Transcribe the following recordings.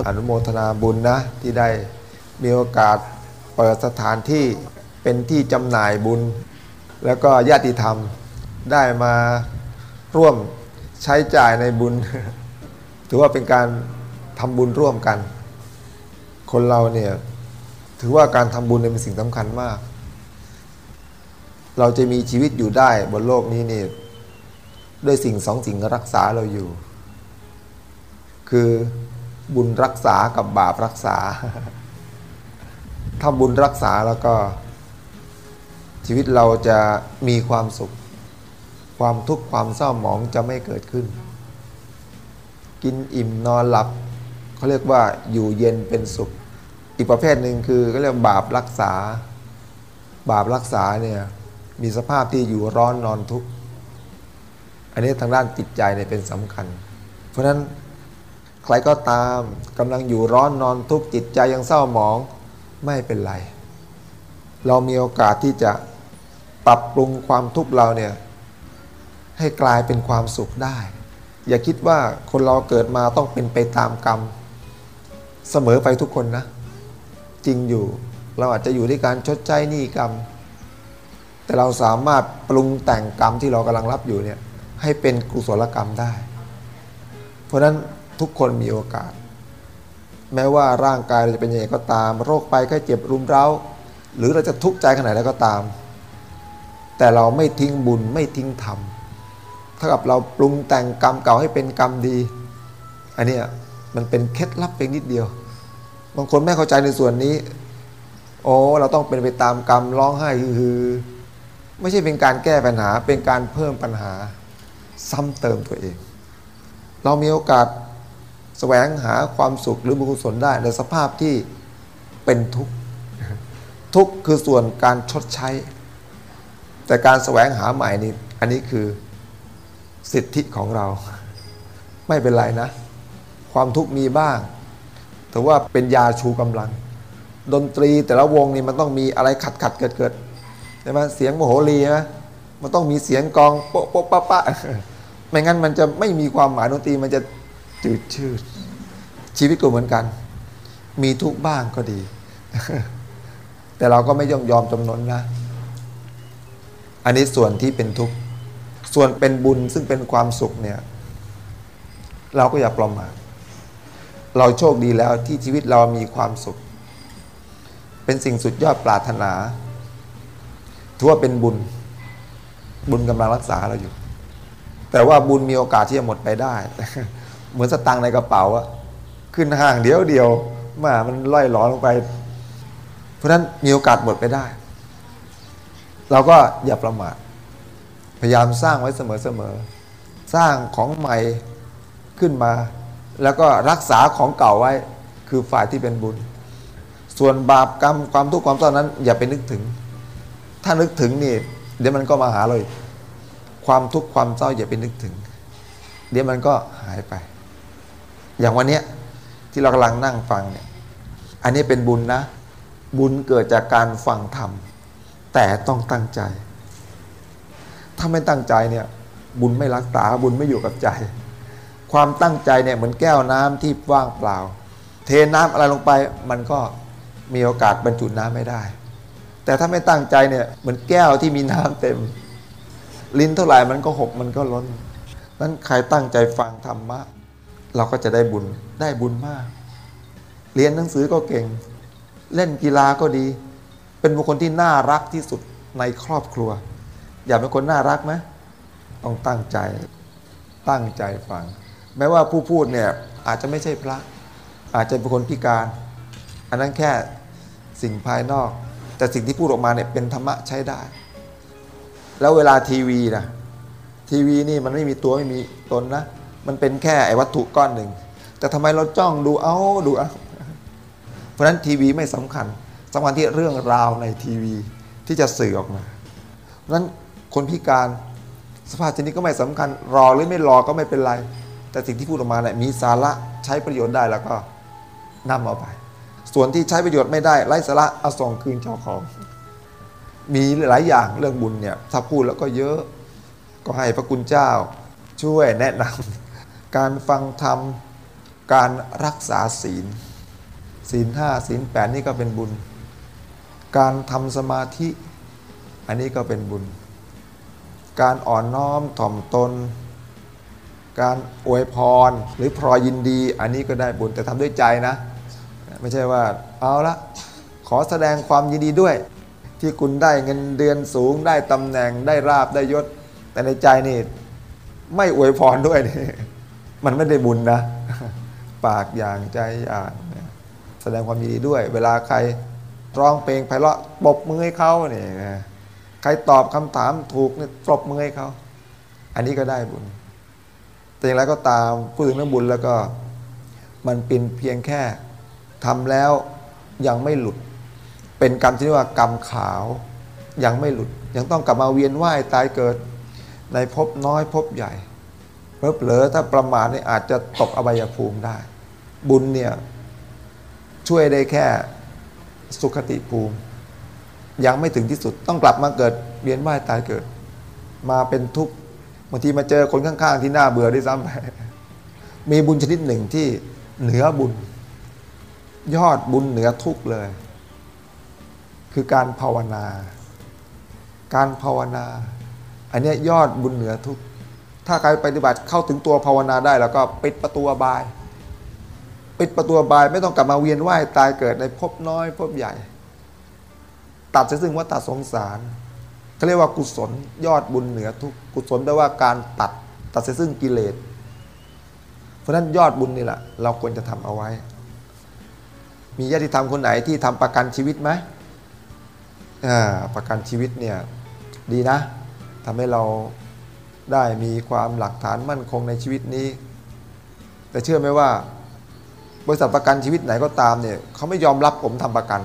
ขออนุโมทนาบุญนะ ที่ได้มีโอกาสเปิดสถานที่เป็นที่จำหน่ายบุญ แล้วก็ญาติธรรมได้มาร่วมใช้จ่ายในบุญ ถือว่าเป็นการทำบุญร่วมกัน คนเราเนี่ยถือว่าการทำบุญเนี่ยเป็นสิ่งสำคัญมาก เราจะมีชีวิตอยู่ได้บนโลกนี้นี่ด้วยสิ่งสองสิ่งรักษาเราอยู่ คือ บุญรักษากับบาปรักษา ถ้าบุญรักษาแล้วก็ ชีวิตเราจะมีความสุข ความทุกข์ความเศร้าหมองจะไม่เกิดขึ้น กินอิ่มนอนหลับเขาเรียกว่าอยู่เย็นเป็นสุข อีกประเภทหนึ่งคือเขาเรียกบาปรักษา บาปรักษาเนี่ยมีสภาพที่อยู่ร้อนนอนทุกข์ อันนี้ทางด้านจิตใจเนี่ยเป็นสำคัญ เพราะฉะนั้น ใครก็ตามกำลังอยู่ร้อนนอนทุกข์จิตใจยังเศร้าหมองไม่เป็นไร เรามีโอกาสที่จะปรับปรุงความทุกข์เราเนี่ยให้กลายเป็นความสุขได้ อย่าคิดว่าคนเราเกิดมาต้องเป็นไปตามกรรม เสมอไปทุกคนนะ จริงอยู่เราอาจจะอยู่ด้วยการชดใช้หนี้กรรม แต่เราสามารถปรุงแต่งกรรมที่เรากำลังรับอยู่เนี่ยให้เป็นกุศลกรรมได้ เพราะฉะนั้น ทุกคนมีโอกาส แม้ว่าร่างกายเราจะเป็นยังไงก็ตาม โรคไปแค่เจ็บรุมเร้า หรือเราจะทุกข์ใจขนาดไหนก็ตาม แต่เราไม่ทิ้งบุญไม่ทิ้งธรรมเท่ากับเราปรุงแต่งกรรมเก่าให้เป็นกรรมดี อันนี้มันเป็นเคล็ดลับเพียงนิดเดียว บางคนไม่เข้าใจในส่วนนี้ โอ้เราต้องเป็นไปตามกรรมร้องไห้ฮือไม่ใช่เป็นการแก้ปัญหาเป็นการเพิ่มปัญหา ซ้ำเติมตัวเอง เรามีโอกาส แสวงหาความสุขหรือบุญกุศลได้ในสภาพที่เป็นทุกข์ ทุกข์คือส่วนการชดใช้ แต่การแสวงหาใหม่นี่อันนี้คือสิทธิของเรา ไม่เป็นไรนะ ความทุกข์มีบ้าง แต่ว่าเป็นยาชูกำลัง ดนตรีแต่ละวงนี่มันต้องมีอะไรขัดขัดเกิดเกิดใช่ไหมเสียงโมโหรีนะมันต้องมีเสียงกองโป๊ะโป๊ะปะปะไม่งั้นมันจะไม่มีความหมายดนตรีมันจะ จืดชืด ชีวิตก็เหมือนกัน มีทุกบ้างก็ดี แต่เราก็ไม่ยอมยอมจำนนนะ อันนี้ส่วนที่เป็นทุกข์ส่วนเป็นบุญซึ่งเป็นความสุขเนี่ย เราก็อย่าประมาทเราโชคดีแล้วที่ชีวิตเรามีความสุข เป็นสิ่งสุดยอดปรารถนาถือว่าเป็นบุญ บุญกำลังรักษาเราอยู่ แต่ว่าบุญมีโอกาสที่จะหมดไปได้ เหมือนสตังค์ในกระเป๋าอะขึ้นห่างเดียวเดียวมามันล่อยหลอลงไป เพราะฉะนั้นมีโอกาสหมดไปได้ เราก็อย่าประมาทพยายามสร้างไว้เสมอๆสร้างของใหม่ขึ้นมา แล้วก็รักษาของเก่าไว้คือฝ่ายที่เป็นบุญ ส่วนบาปกรรมความทุกข์ความเศร้านั้น อย่าไปนึกถึง ถ้านึกถึงนี่ เดี๋ยวมันก็มาหาเลยความทุกข์ความเศร้าอย่าไปนึกถึง เดี๋ยวมันก็หายไป อย่างวันเนี้ยที่เรากำลังนั่งฟังเนี่ยอันนี้เป็นบุญนะ บุญเกิดจากการฟังธรรม แต่ต้องตั้งใจ ถ้าไม่ตั้งใจเนี่ย บุญไม่รักษาบุญไม่อยู่กับใจ ความตั้งใจเนี่ยเหมือนแก้วน้ำที่ว่างเปล่า เทน้ำอะไรลงไปมันก็มีโอกาสบรรจุน้ำไม่ได้ แต่ถ้าไม่ตั้งใจเนี่ยเหมือนแก้วที่มีน้ำเต็ม ลิ้นเท่าไหร่มันก็หกมันก็ล้นนั้นใครตั้งใจฟังธรรมะ เราก็จะได้บุญได้บุญมาก เรียนหนังสือก็เก่ง เล่นกีฬาก็ดี เป็นบุคคลที่น่ารักที่สุดในครอบครัว อยากเป็นคนน่ารักไหมต้องตั้งใจตั้งใจฟัง แม้ว่าผู้พูดเนี่ยอาจจะไม่ใช่พระ อาจจะเป็นคนพิการ อันนั้นแค่สิ่งภายนอก แต่สิ่งที่พูดออกมาเนี่ยเป็นธรรมะใช้ได้ แล้วเวลาทีวีนะทีวีนี่มันไม่มีตัวไม่มีตนนะ มันเป็นแค่ไอ้วัตถุก้อนหนึ่ง แต่ทำไมเราจ้องดูเอาดูเอาเพราะฉะนั้นทีวีไม่สำคัญสำคัญที่เรื่องราวในทีวีที่จะสื่อออกมาเพราะฉะนั้นคนพิการสภาพชนิดก็ไม่สำคัญ รอหรือไม่รอก็ไม่เป็นไร แต่สิ่งที่พูดออกมาเนี่ยมีสาระใช้ประโยชน์ได้แล้วก็นำเอาไป ส่วนที่ใช้ประโยชน์ไม่ได้ไร้สาระเอาส่งคืนเจ้าของ มีหลายอย่างเรื่องบุญเนี่ยถ้าพูดแล้วก็เยอะก็ให้พระคุณเจ้าช่วยแนะนำ การฟังธรรม การรักษาศีล ศีลห้าศีลแปดนี่ก็เป็นบุญ การทำสมาธิ อันนี้ก็เป็นบุญ การอ่อนน้อมถ่อมตน การอวยพรหรือพรอยินดี อันนี้ก็ได้บุญแต่ทำด้วยใจนะ ไม่ใช่ว่าเอาละขอแสดงความยินดีด้วย ที่คุณได้เงินเดือนสูงได้ตำแหน่งได้ราบได้ยศ แต่ในใจนี่ไม่อวยพรด้วยนี่ มันไม่ได้บุญนะ ปากอย่างใจอย่างแสดงความยินดีด้วย เวลาใครร้องเพลงไพเราะปรบมือให้เขาเนี่ยใครตอบคำถามถูกเนี่ยปรบมือให้เขา อันนี้ก็ได้บุญ แต่อย่างไรก็ตามพูดถึงเรื่องบุญแล้วก็ มันเป็นเพียงแค่ทำแล้วยังไม่หลุด เป็นกรรมที่เรียกว่ากรรมขาวยังไม่หลุด ยังต้องกลับมาเวียนว่ายตายเกิด ในภพน้อยภพใหญ่ เพอเผลอถ้าประมาทเนี่ยอาจจะตกอบายภูมิได้ บุญเนี่ย ช่วยได้แค่สุขติภูมิ ยังไม่ถึงที่สุดต้องกลับมาเกิดเวียนว่ายตายเกิด มาเป็นทุกข์บางทีมาเจอคนข้างๆ ที่น่าเบื่อด้วยซ้ำไปมีบุญชนิดหนึ่งที่เหนือบุญ ยอดบุญเหนือทุกข์เลย คือการภาวนา การภาวนา อันนี้ยอดบุญเหนือทุกข์ ถ้าใครปฏิบัติเข้าถึงตัวภาวนาได้ แล้วก็ปิดประตูบาย ปิดประตูบายไม่ต้องกลับมาเวียนว่ายตายเกิดในภพน้อยภพใหญ่ ตัดเสียซึ่งวัฏสงสารเขาเรียกว่ากุศลยอดบุญเหนือทุกกุศลแปลว่าการตัดตัดเสียซึ่งกิเลสเพราะฉะนั้นยอดบุญนี่แหละเราควรจะทำเอาไว้ มีญาติธรรมคนไหนที่ทำประกันชีวิตไหมประกันชีวิตเนี่ยดีนะทำให้เรา ได้มีความหลักฐานมั่นคงในชีวิตนี้ แต่เชื่อไหมว่า บริษัทประกันชีวิตไหนก็ตามเนี่ยเขาไม่ยอมรับผมทำประกัน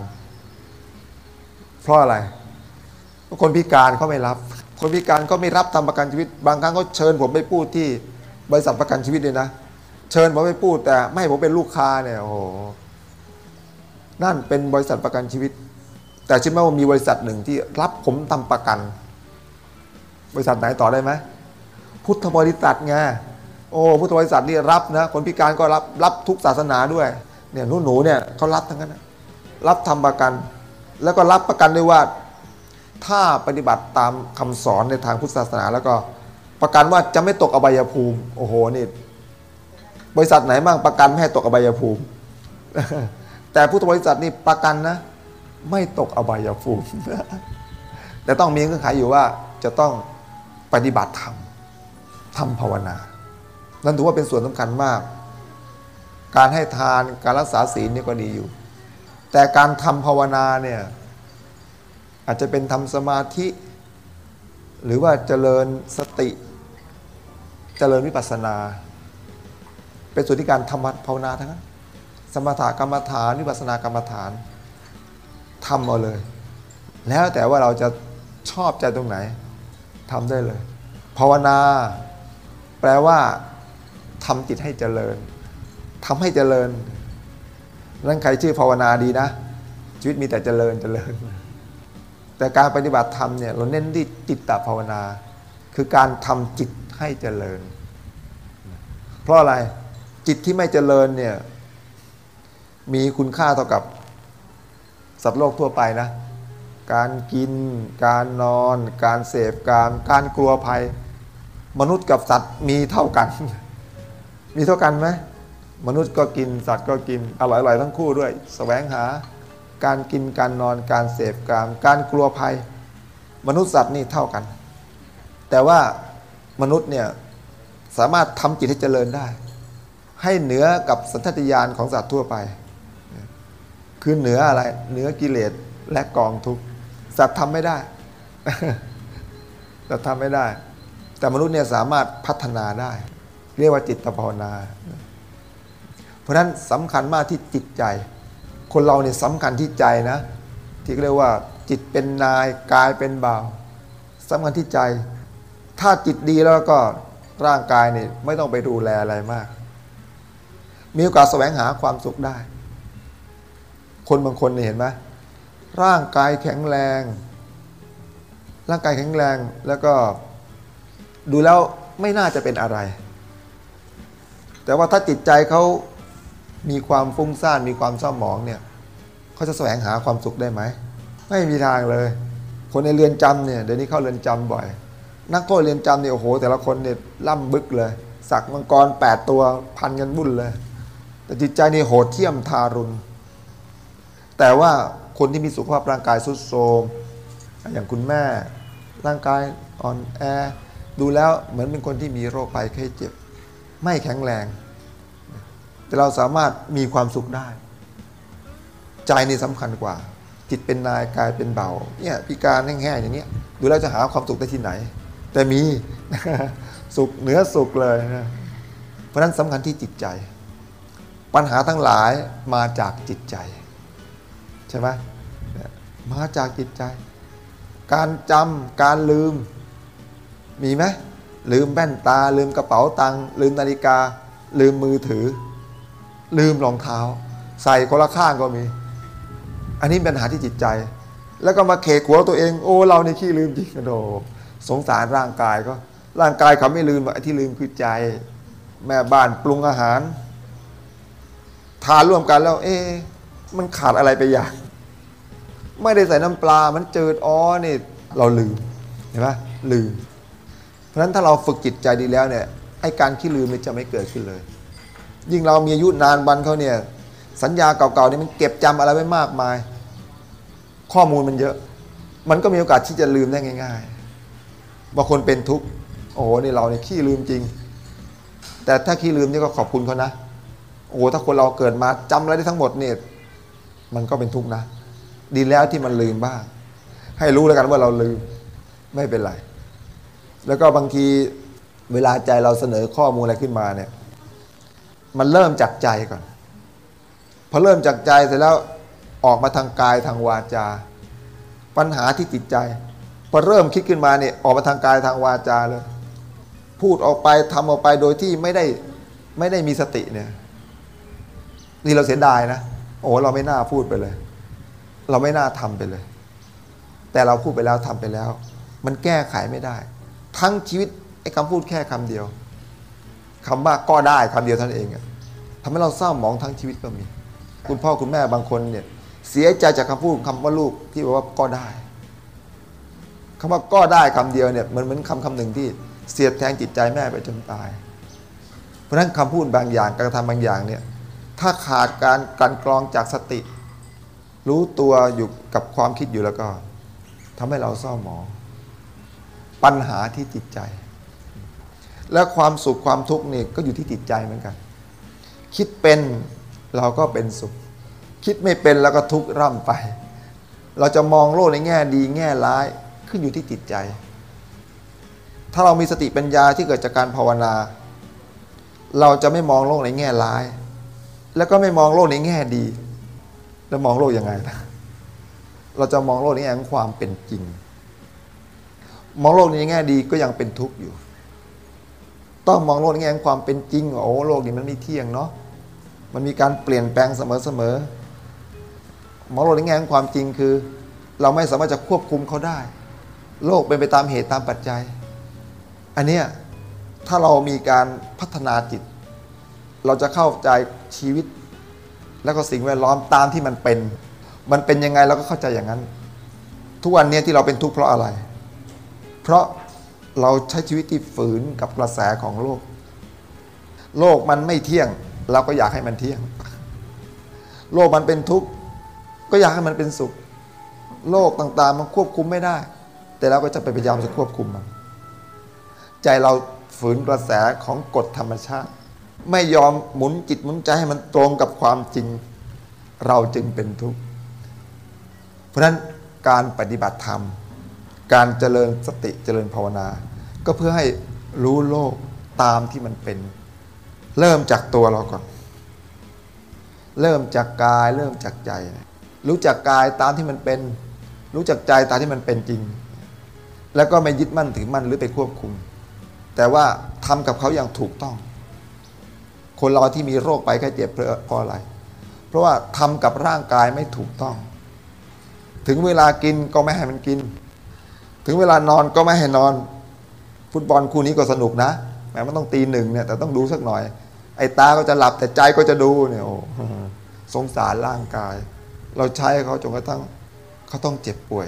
เพราะอะไรเพราะคนพิการเขาไม่รับ คนพิการก็ไม่รับทำประกันชีวิต บางครั้งเขาเชิญผมไปพูดที่บริษัทประกันชีวิตเลยนะ เชิญผมไปพูดแต่ไม่ให้ผมเป็นลูกค้าเนี่ยโอ้โหนั่นเป็นบริษัทประกันชีวิต แต่เชิดไหมว่ามีบริษัทหนึ่งที่รับผมทำประกัน บริษัทไหนต่อได้ไหม พุทธบริษัทไงโอ้พุทธบริษัทนี่รับนะคนพิการก็รับรับทุกศาสนาด้วยเนี่ยหนูหนูเนี่ยเขารับทั้งนั้นรับทำประกัน แล้วก็รับประกันด้วยว่า ถ้าปฏิบัติตามคำสอนในทางพุทธศาสนา แล้วก็ประกันว่าจะไม่ตกอบายภูมิโอ้โหนี่บริษัทไหนบ้างประกันไม่ให้ตกอบายภูมิ แต่พุทธบริษัทนี่ประกันนะ ไม่ตกอบายภูมิแต่ต้องมีเงื่อนไขอยู่ว่าจะต้องปฏิบัติธรรม ทำภาวนา นั่นถือว่าเป็นส่วนสำคัญมาก การให้ทานการรักษาศีลนี่ก็ดีอยู่ แต่การทำภาวนาเนี่ยอาจจะเป็นทำสมาธิ หรือว่าเจริญสติ เจริญวิปัสสนา เป็นส่วนที่การทำภาวนาทั้งนั้นสมถกรรมฐานวิปัสสนากรรมฐานทำเอาเลย แล้วแต่ว่าเราจะชอบใจตรงไหนทำได้เลย ภาวนา แปลว่าทำจิตให้เจริญทำให้เจริญนั่นใครชื่อภาวนาดีนะ ชีวิตมีแต่เจริญเจริญ แต่การปฏิบัติธรรมเนี่ยเราเน้นที่จิตตภาวนา คือการทำจิตให้เจริญ เพราะอะไรจิตที่ไม่เจริญเนี่ยมีคุณค่าเท่ากับสัตว์โลกทั่วไปนะ การกิน การนอน การเสพการการกลัวภัย มนุษย์กับสัตว์มีเท่ากัน มีเท่ากันไหมมนุษย์ก็กินสัตว์ก็กินอร่อยๆทั้งคู่ด้วยสแสวงหา การกินการนอนการเสพกาม การกลัวภัย มนุษย์สัตว์นี่เท่ากัน แต่ว่ามนุษย์เนี่ยสามารถทำจิตให้เจริญได้ ให้เหนือกับสัญชาตญาณของสัตว์ทั่วไป คือเหนืออะไรเหนือกิเลสและกองทุกข์สัตว์ทำไม่ได้สัตว์ทำไม่ได้ แต่มนุษย์เนี่ยสามารถพัฒนาได้ เรียกว่าจิตภาวนา เพราะนั้นสำคัญมากที่จิตใจ คนเราเนี่ยสำคัญที่ใจนะ ที่เรียกว่าจิตเป็นนายกายเป็นบ่าวสำคัญที่ใจ ถ้าจิตดีแล้วก็ร่างกายเนี่ยไม่ต้องไปดูแลอะไรมาก มีโอกาสแสวงหาความสุขได้ คนบางคนเนี่ยเห็นไหมร่างกายแข็งแรง ร่างกายแข็งแรงแล้วก็ ดูแล้วไม่น่าจะเป็นอะไร แต่ว่าถ้าจิตใจเขามีความฟุ้งซ่านมีความเศร้าหมองเนี่ยเขาจะแสวงหาความสุขได้ไหม ไม่มีทางเลย คนในเรือนจำเนี่ยเดี๋ยวนี้เข้าเรือนจำบ่อย นักโทษเรือนจำเนี่ยโอ้โห แต่ละคนเนี่ยล่ำบึกเลย สักมังกรแปดตัวพันกันบุ่นเลย แต่จิตใจนี่โหดเที่ยมทารุณ แต่ว่าคนที่มีสุขภาพร่างกายสุดโทรมอย่างคุณแม่ร่างกายอ่อนแอ ดูแล้วเหมือนเป็นคนที่มีโรคภัยไข้เจ็บ ไม่แข็งแรง แต่เราสามารถมีความสุขได้ ใจนี่สำคัญกว่า จิตเป็นนายกายเป็นเบาเนี่ยพิการแห้งๆอย่างนี้ดูแล้วจะหาความสุขได้ที่ไหน แต่มีสุขเหนือสุขเลยนะเพราะนั้นสำคัญที่จิตใจ ปัญหาทั้งหลายมาจากจิตใจ ใช่ไหมมาจากจิตใจ การจำการลืม มีไหมลืมแว่นตา ลืมกระเป๋าตังค์ลืมนาฬิกา ลืมมือถือ ลืมรองเท้า ใส่คนละข้างก็มี อันนี้ปัญหาที่จิตใจ แล้วก็มาเคหัวตัวเอง โอ้เราในขี้ลืมจริงโดสงสารร่างกายก็ ร่างกายเขาไม่ลืมไอ้ที่ลืมคือใจ แม่บ้านปรุงอาหาร ทานร่วมกันแล้ว เอ๊มันขาดอะไรไปอย่าง ไม่ได้ใส่น้ำปลา มันจืดอ๋อนี่ เราลืม เห็นไหมลืม ราะฉะนั้นถ้าเราฝึกจิตใจดีแล้วเนี่ยไอ้การขี้ลืมเนี่ยจะไม่เกิดขึ้นเลย ยิ่งเรามีอายุนานวันเขาเนี่ยสัญญาเก่าๆนี่มันเก็บจำอะไรไว้มากมาย ข้อมูลมันเยอะ มันก็มีโอกาสที่จะลืมได้ง่ายๆบางคนเป็นทุกข์โอ้โหนี่เราเนี่ยขี้ลืมจริง แต่ถ้าขี้ลืมนี่ก็ขอบคุณเขานะโอ้โหถ้าคนเราเกิดมาจำอะไรได้ทั้งหมดเนี่ยมันก็เป็นทุกข์นะ ดีแล้วที่มันลืมบ้าง ให้รู้แล้วกันว่าเราลืมไม่เป็นไร แล้วก็บางทีเวลาใจเราเสนอข้อมูลอะไรขึ้นมาเนี่ย มันเริ่มจากใจก่อน พอเริ่มจากใจเสร็จแล้วออกมาทางกายทางวาจา ปัญหาที่จิตใจ พอเริ่มคิดขึ้นมาเนี่ยออกมาทางกายทางวาจาเลย พูดออกไปทำออกไปโดยที่ไม่ได้ไม่ได้มีสติเนี่ย นี่เราเสียดายนะ โอ้เราไม่น่าพูดไปเลย เราไม่น่าทำไปเลย แต่เราพูดไปแล้วทำไปแล้ว มันแก้ไขไม่ได้ ทั้งชีวิตไอ้คำพูดแค่คำเดียว คำว่าก็ได้คำเดียวท่านเองอะทำให้เราเศร้าหมองทั้งชีวิตก็มี คุณพ่อคุณแม่บางคนเนี่ยเสียใจจากคำพูดคำว่าลูกที่บอกว่าก็ได้คำว่าก็ได้คำเดียวเนี่ยเหมือนเหมือนคำคำหนึ่งที่เสียแทงจิตใจแม่ไปจนตาย เพราะฉะนั้นคำพูดบางอย่างการกระทำบางอย่างเนี่ยถ้าขาดการกันกรองจากสติ รู้ตัวอยู่กับความคิดอยู่แล้วก็ทำให้เราเศร้าหมอง ปัญหาที่จิตใจ และความสุขความทุกข์นี่ก็อยู่ที่จิตใจเหมือนกัน คิดเป็นเราก็เป็นสุข คิดไม่เป็นแล้วก็ทุกข์ร่ำไป เราจะมองโลกในแง่ดีแง่ร้ายขึ้นอยู่ที่จิตใจ ถ้าเรามีสติปัญญาที่เกิดจากการภาวนา เราจะไม่มองโลกในแง่ร้าย แล้วก็ไม่มองโลกในแง่ดี แล้วมองโลกยังไงนะเราจะมองโลกในแง่ของความเป็นจริง มองโลกในแง่ดีก็ยังเป็นทุกข์อยู่ ต้องมองโลกในแง่ความเป็นจริงโอ้โลกนี้มันไม่เที่ยงเนาะมันมีการเปลี่ยนแปลงเสมอๆมองโลกในแง่ความจริงคือ เราไม่สามารถจะควบคุมเขาได้ โลกเป็นไปตามเหตุตามปัจจัย อันเนี้ยถ้าเรามีการพัฒนาจิต เราจะเข้าใจชีวิต แล้วก็สิ่งแวดล้อมตามที่มันเป็น มันเป็นยังไงเราก็เข้าใจอย่างนั้น ทุกวันนี้ที่เราเป็นทุกข์เพราะอะไร เพราะเราใช้ชีวิตที่ฝืนกับกระแสของโลก โลกมันไม่เที่ยง เราก็อยากให้มันเที่ยง โลกมันเป็นทุกข์ก็อยากให้มันเป็นสุข โลกต่างๆ มันควบคุมไม่ได้ แต่เราก็จะไปพยายามจะควบคุมมัน ใจเราฝืนกระแสของกฎธรรมชาติ ไม่ยอมหมุนจิตหมุนใจให้มันตรงกับความจริง เราจึงเป็นทุกข์ เพราะฉะนั้นการปฏิบัติธรรม การเจริญสติเจริญภาวนา ก็เพื่อให้รู้โลกตามที่มันเป็น เริ่มจากตัวเราก่อน เริ่มจากกายเริ่มจากใจ รู้จักกายตามที่มันเป็น รู้จักใจตามที่มันเป็นจริง แล้วก็ไม่ยึดมั่นถือมั่นหรือไปควบคุม แต่ว่าทำกับเขาอย่างถูกต้อง คนเราที่มีโรคไปแค่เจ็บเพราะอะไร เพราะว่าทำกับร่างกายไม่ถูกต้อง ถึงเวลากินก็ไม่ให้มันกิน ถึงเวลานอนก็ไม่ให้นอน ฟุตบอลคู่นี้ก็สนุกนะแม้มันต้องตีหนึ่งเนี่ย แต่ต้องดูสักหน่อย ไอ้ตาก็จะหลับแต่ใจก็จะดูเนี่ยโอ้สงสารร่างกาย เราใช้เขาจนกระทั่งเขาต้องเจ็บป่วย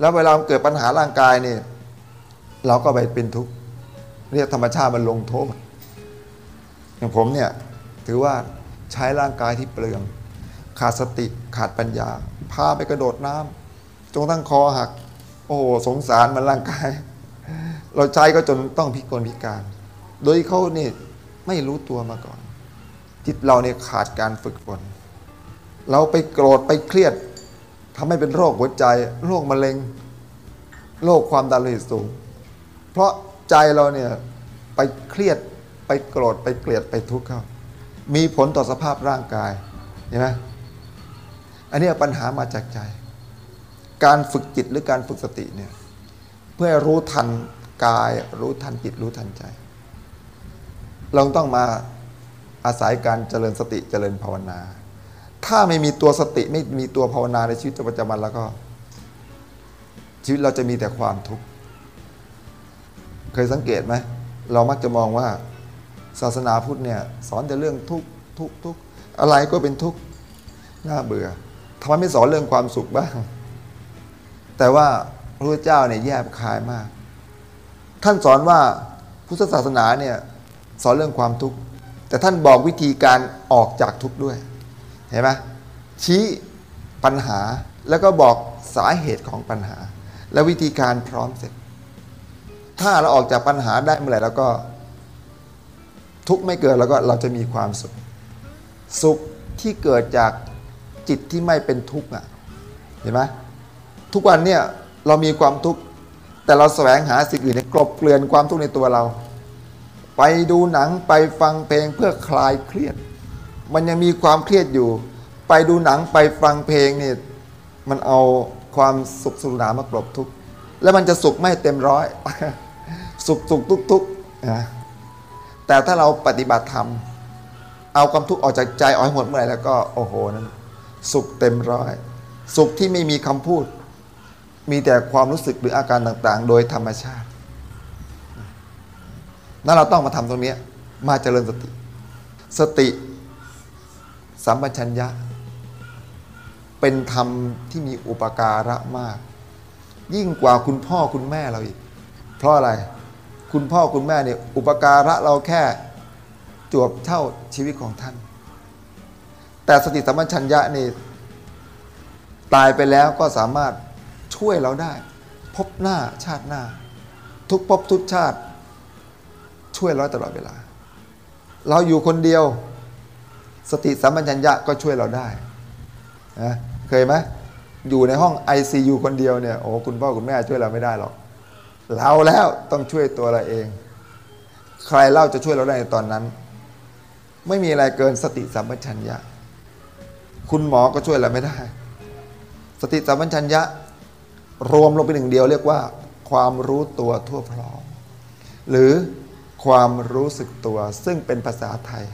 แล้วเวลาเกิดปัญหาร่างกายเนี่ยเราก็ไปเป็นทุกข์เรียกธรรมชาติมันลงโทษอย่างผมเนี่ยถือว่าใช้ร่างกายที่เปลือง ขาดสติขาดปัญญาพาไปกระโดดน้ำจนตั้งคอหัก โอ้สงสารมันร่างกาย เราใช้ก็จนต้องพิกลพิการ โดยเขาเนี่ยไม่รู้ตัวมาก่อน จิตเราเนี่ยขาดการฝึกฝนเราไปโกรธไปเครียดทำให้เป็นโรคหัวใจ โรคมะเร็ง โรคความดันโลหิตสูง เพราะใจเราเนี่ยไปเครียดไปโกรธไปเกลียดไปทุกข์เข้า มีผลต่อสภาพร่างกายเห็นไหมอันนี้ปัญหามาจากใจ การฝึกจิตหรือการฝึกสติเนี่ยเพื่อรู้ทันกาย รู้ทันจิตรู้ทันใจ เราต้องมาอาศัยการเจริญสติเจริญภาวนา ถ้าไม่มีตัวสติไม่มีตัวภาวนาในชีวิตประจำวันแล้วก็ ชีวิตเราจะมีแต่ความทุกข์เคยสังเกตไหมเรามักจะมองว่าศาสนาพุทธเนี่ยสอนแต่เรื่องทุกข์ทุกข์ทุกข์อะไรก็เป็นทุกข์น่าเบื่อทำไมไม่สอนเรื่องความสุขบ้าง แต่ว่าพระพุทธเจ้าเนี่ยแยบคายมาก ท่านสอนว่าพุทธศาสนาเนี่ยสอนเรื่องความทุกข์ แต่ท่านบอกวิธีการออกจากทุกข์ด้วย เห็นไหมชี้ปัญหาแล้วก็บอกสาเหตุของปัญหา และวิธีการพร้อมเสร็จ ถ้าเราออกจากปัญหาได้เมื่อไหร่แล้วก็ ทุกข์ไม่เกิดแล้วก็เราจะมีความสุข สุขที่เกิดจากจิตที่ไม่เป็นทุกข์อะ เห็นไหม ทุกวันเนี่ยเรามีความทุกข์แต่เราแสวงหาสิ่งอื่นในกลบเกลื่อนความทุกข์ในตัวเรา ไปดูหนังไปฟังเพลงเพื่อคลายเครียด มันยังมีความเครียดอยู่ ไปดูหนังไปฟังเพลงนี่มันเอาความสุขสุนามากลบทุกข์แล้วมันจะสุขไม่เต็มร้อย สุขสุขทุกทุกนะแต่ถ้าเราปฏิบัติธรรม เอาความทุกข์ออกจากใจออกให้หมดเมื่อไหร่แล้วก็โอ้โหนั้น สุขเต็มร้อย สุขที่ไม่มีคำพูด มีแต่ความรู้สึกหรืออาการต่างๆ โดยธรรมชาตินั่นเราต้องมาทำตรงนี้มาเจริญสติ สติสัมปชัญญะ เป็นธรรมที่มีอุปการะมาก ยิ่งกว่าคุณพ่อคุณแม่เราอีก เพราะอะไรคุณพ่อคุณแม่เนี่ยอุปการะเราแค่จวบเท่าชีวิตของท่าน แต่สติสัมปชัญญะนี่ตายไปแล้วก็สามารถ ช่วยเราได้ พบหน้าชาติหน้า ทุกภพทุกชาติ ช่วยเราตลอดเวลา เราอยู่คนเดียว สติสัมปชัญญะก็ช่วยเราได้นะเคยไหมอยู่ในห้อง ICU คนเดียวเนี่ยโอ้คุณพ่อคุณแม่ช่วยเราไม่ได้หรอก เราแล้วต้องช่วยตัวเราเอง ใครเล่าจะช่วยเราได้ในตอนนั้น ไม่มีอะไรเกินสติสัมปชัญญะ คุณหมอก็ช่วยเราไม่ได้ สติสัมปชัญญะ รวมลงเป็นหนึ่งเดียวเรียกว่า ความรู้ตัวทั่วพร้อม หรือความรู้สึกตัวซึ่งเป็นภาษาไทย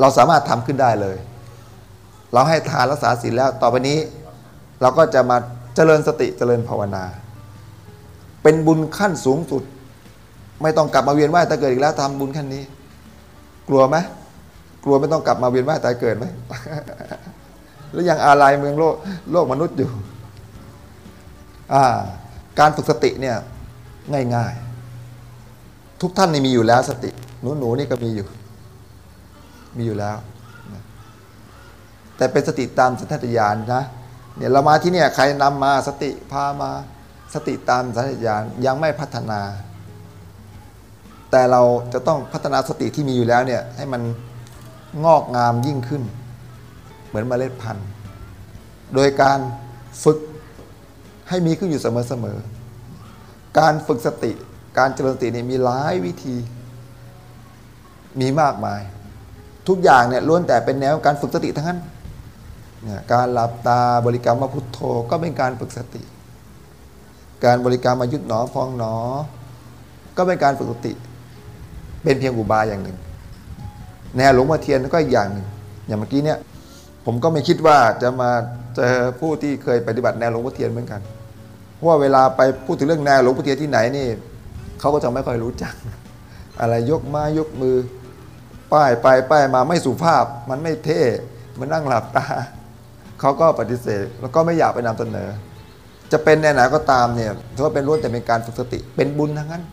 เราสามารถทำขึ้นได้เลย เราให้ทานรักษาศีลแล้ว ต่อไปนี้ เราก็จะมาเจริญสติเจริญภาวนา เป็นบุญขั้นสูงสุด ไม่ต้องกลับมาเวียนว่ายแต่เกิดอีกแล้วทำบุญขั้นนี้ กลัวไหมกลัวไม่ต้องกลับมาเวียนว่ายแต่เกิดไหม แล้วยังอาลัยเมืองโลกโลกมนุษย์อยู่ การฝึกสติเนี่ยง่ายๆ ทุกท่านนี่มีอยู่แล้วสติหนูหนูนี่ก็มีอยู่ มีอยู่แล้ว แต่เป็นสติตามสัญชาตญาณนะเนี่ยเรามาที่เนี่ยใครนำมาสติพามาสติตามสัญชาตญาณยังไม่พัฒนา แต่เราจะต้องพัฒนาสติที่มีอยู่แล้วเนี่ยให้มันงอกงามยิ่งขึ้น เหมือนเมล็ดพันธุ์ โดยการฝึก ให้มีขึ้นอยู่เสมอๆการฝึกสติ การเจริญสติเนี่ยมีหลายวิธี มีมากมาย ทุกอย่างเนี่ยล้วนแต่เป็นแนวการฝึกสติทั้งนั้นเนี่ยการหลับตาบริกรรมมาพุทโธก็เป็นการฝึกสติ การบริกรรมมายุดหนอพองหนอ ก็เป็นการฝึกสติ เป็นเพียงอุบายอย่างหนึ่ง แนวหลวงพ่อเทียนก็อีกอย่างหนึ่งอย่างเมื่อกี้เนี่ยผมก็ไม่คิดว่าจะมาเจอผู้ที่เคยปฏิบัติแนวหลวงพ่อเทียนเหมือนกัน เพราะว่าเวลาไปพูดถึงเรื่องแนวหลวงพ่อเทียนที่ไหนนี่เขาก็จะไม่ค่อยรู้จัก อะไรยกมายกมือ ป้ายไปป้ายมาไม่สุภาพ มันไม่เท่มันนั่งหลับตาเขาก็ปฏิเสธ แล้วก็ไม่อยากไปนำเสนอ จะเป็นแนวไหนก็ตามเนี่ยถือว่าเป็นล้วนแต่เป็นการฝึกสติเป็นบุญทั้งนั้น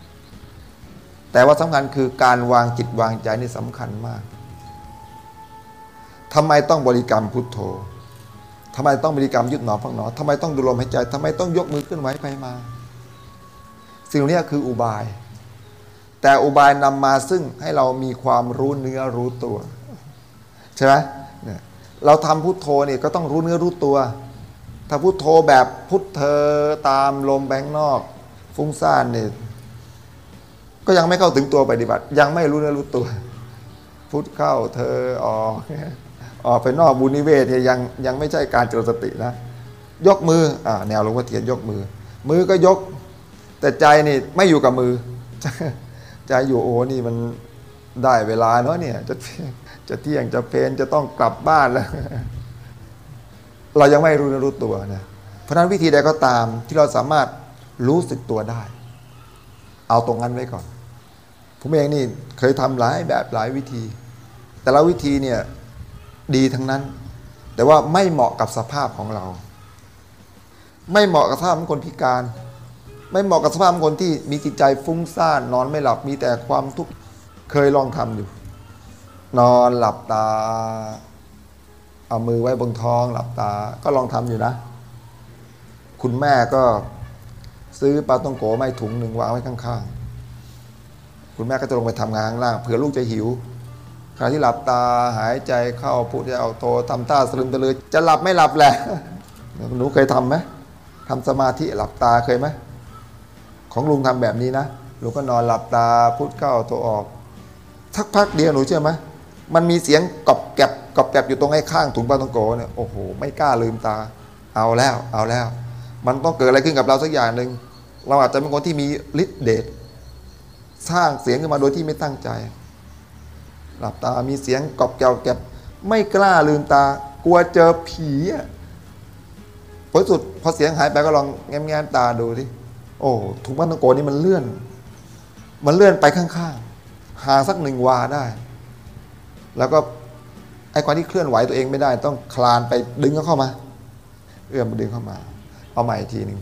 แต่ว่าสำคัญคือการวางจิตวางใจนี่สำคัญมากทำไมต้องบริกรรมพุทโธ ทำไมต้องบริกรรมยุดหนอพังหนอทำไมต้องดูลมหายใจทำไมต้องยกมือขึ้นไหวไปมา สิ่งนี้คืออุบาย แต่อุบายนำมาซึ่งให้เรามีความรู้เนื้อรู้ตัว ใช่ไหมเราทำพุทโธเนี่ยก็ต้องรู้เนื้อรู้ตัว ถ้าพุทโธแบบพุทเธอตามลมแบงนอก ฟุ้งซ่านเนี่ยก็ยังไม่เข้าถึงตัวปฏิบัติ ยังไม่รู้เนื้อรู้ตัว พุทเข้าเธอออก ออกไปนอกบุญนิเวศเนี่ยยังยังไม่ใช่การเจริญสตินะยกมืออแนวหลวงพ่อเทียนยกมือ มือก็ยก แต่ใจนี่ไม่อยู่กับมือ ใจอยู่โอ้นี่มันได้เวลาเนาะเนี่ยจะจะเที่ยงจะเพนจะต้องกลับบ้านแล้ว เรายังไม่รู้นรู้ตัวนะเพราะฉะนั้นวิธีใดก็ตามที่เราสามารถรู้สึกตัวได้ เอาตรงนั้นไว้ก่อน ผมเองนี่เคยทำหลายแบบหลายวิธี แต่ละวิธีเนี่ย ดีทั้งนั้น แต่ว่าไม่เหมาะกับสภาพของเรา ไม่เหมาะกับสภาพของคนพิการ ไม่เหมาะกับสภาพของคนที่มีจิตใจฟุ้งซ่านนอนไม่หลับมีแต่ความทุกข์เคยลองทำอยู่ นอนหลับตา เอามือไว้บนท้องหลับตาก็ลองทำอยู่นะ คุณแม่ก็ซื้อปลาต้องโกไม่ถุงหนึ่งวางไว้ข้างๆ คุณแม่ก็จะลงไปทำงานข้างล่างเผื่อลูกจะหิว ขณะที่หลับตาหายใจเข้าพูดจะเอาโตทำท่าสลึมตะลือจะหลับไม่หลับแหละหนูเคยทำไหมทำสมาธิหลับตาเคยไหมของลุงทำแบบนี้นะลุงก็นอนหลับตาพูดเข้าโตออกสักพักเดียวหนูเชื่อไหมมันมีเสียงกรอบแกบกรอบแกบอยู่ตรงไอ้ข้างถุงปลาตองโกเนี่ยโอ้โหไม่กล้าลืมตา เอาแล้วเอาแล้ว มันต้องเกิดอะไรขึ้นกับเราสักอย่างหนึ่งเราอาจจะเป็นคนที่มีฤทธิ์เดชสร้างเสียงขึ้นมาโดยที่ไม่ตั้งใจ หลับตามีเสียงกอบแกวแกบไม่กล้าลืมตา กลัวเจอผีอะผลสุดพอเสียงหายไปก็ลองแง้มแง้มตาดูที่โอ้ถุงมันตงโกนี่มันเลื่อน มันเลื่อนไปข้างๆห่างสักหนึ่งวาได้ แล้วก็ไอ้ความที่เคลื่อนไหวตัวเองไม่ได้ ต้องคลานไปดึงเข้ามา เอื้อมดึงเข้ามา เอาใหม่ทีหนึ่ง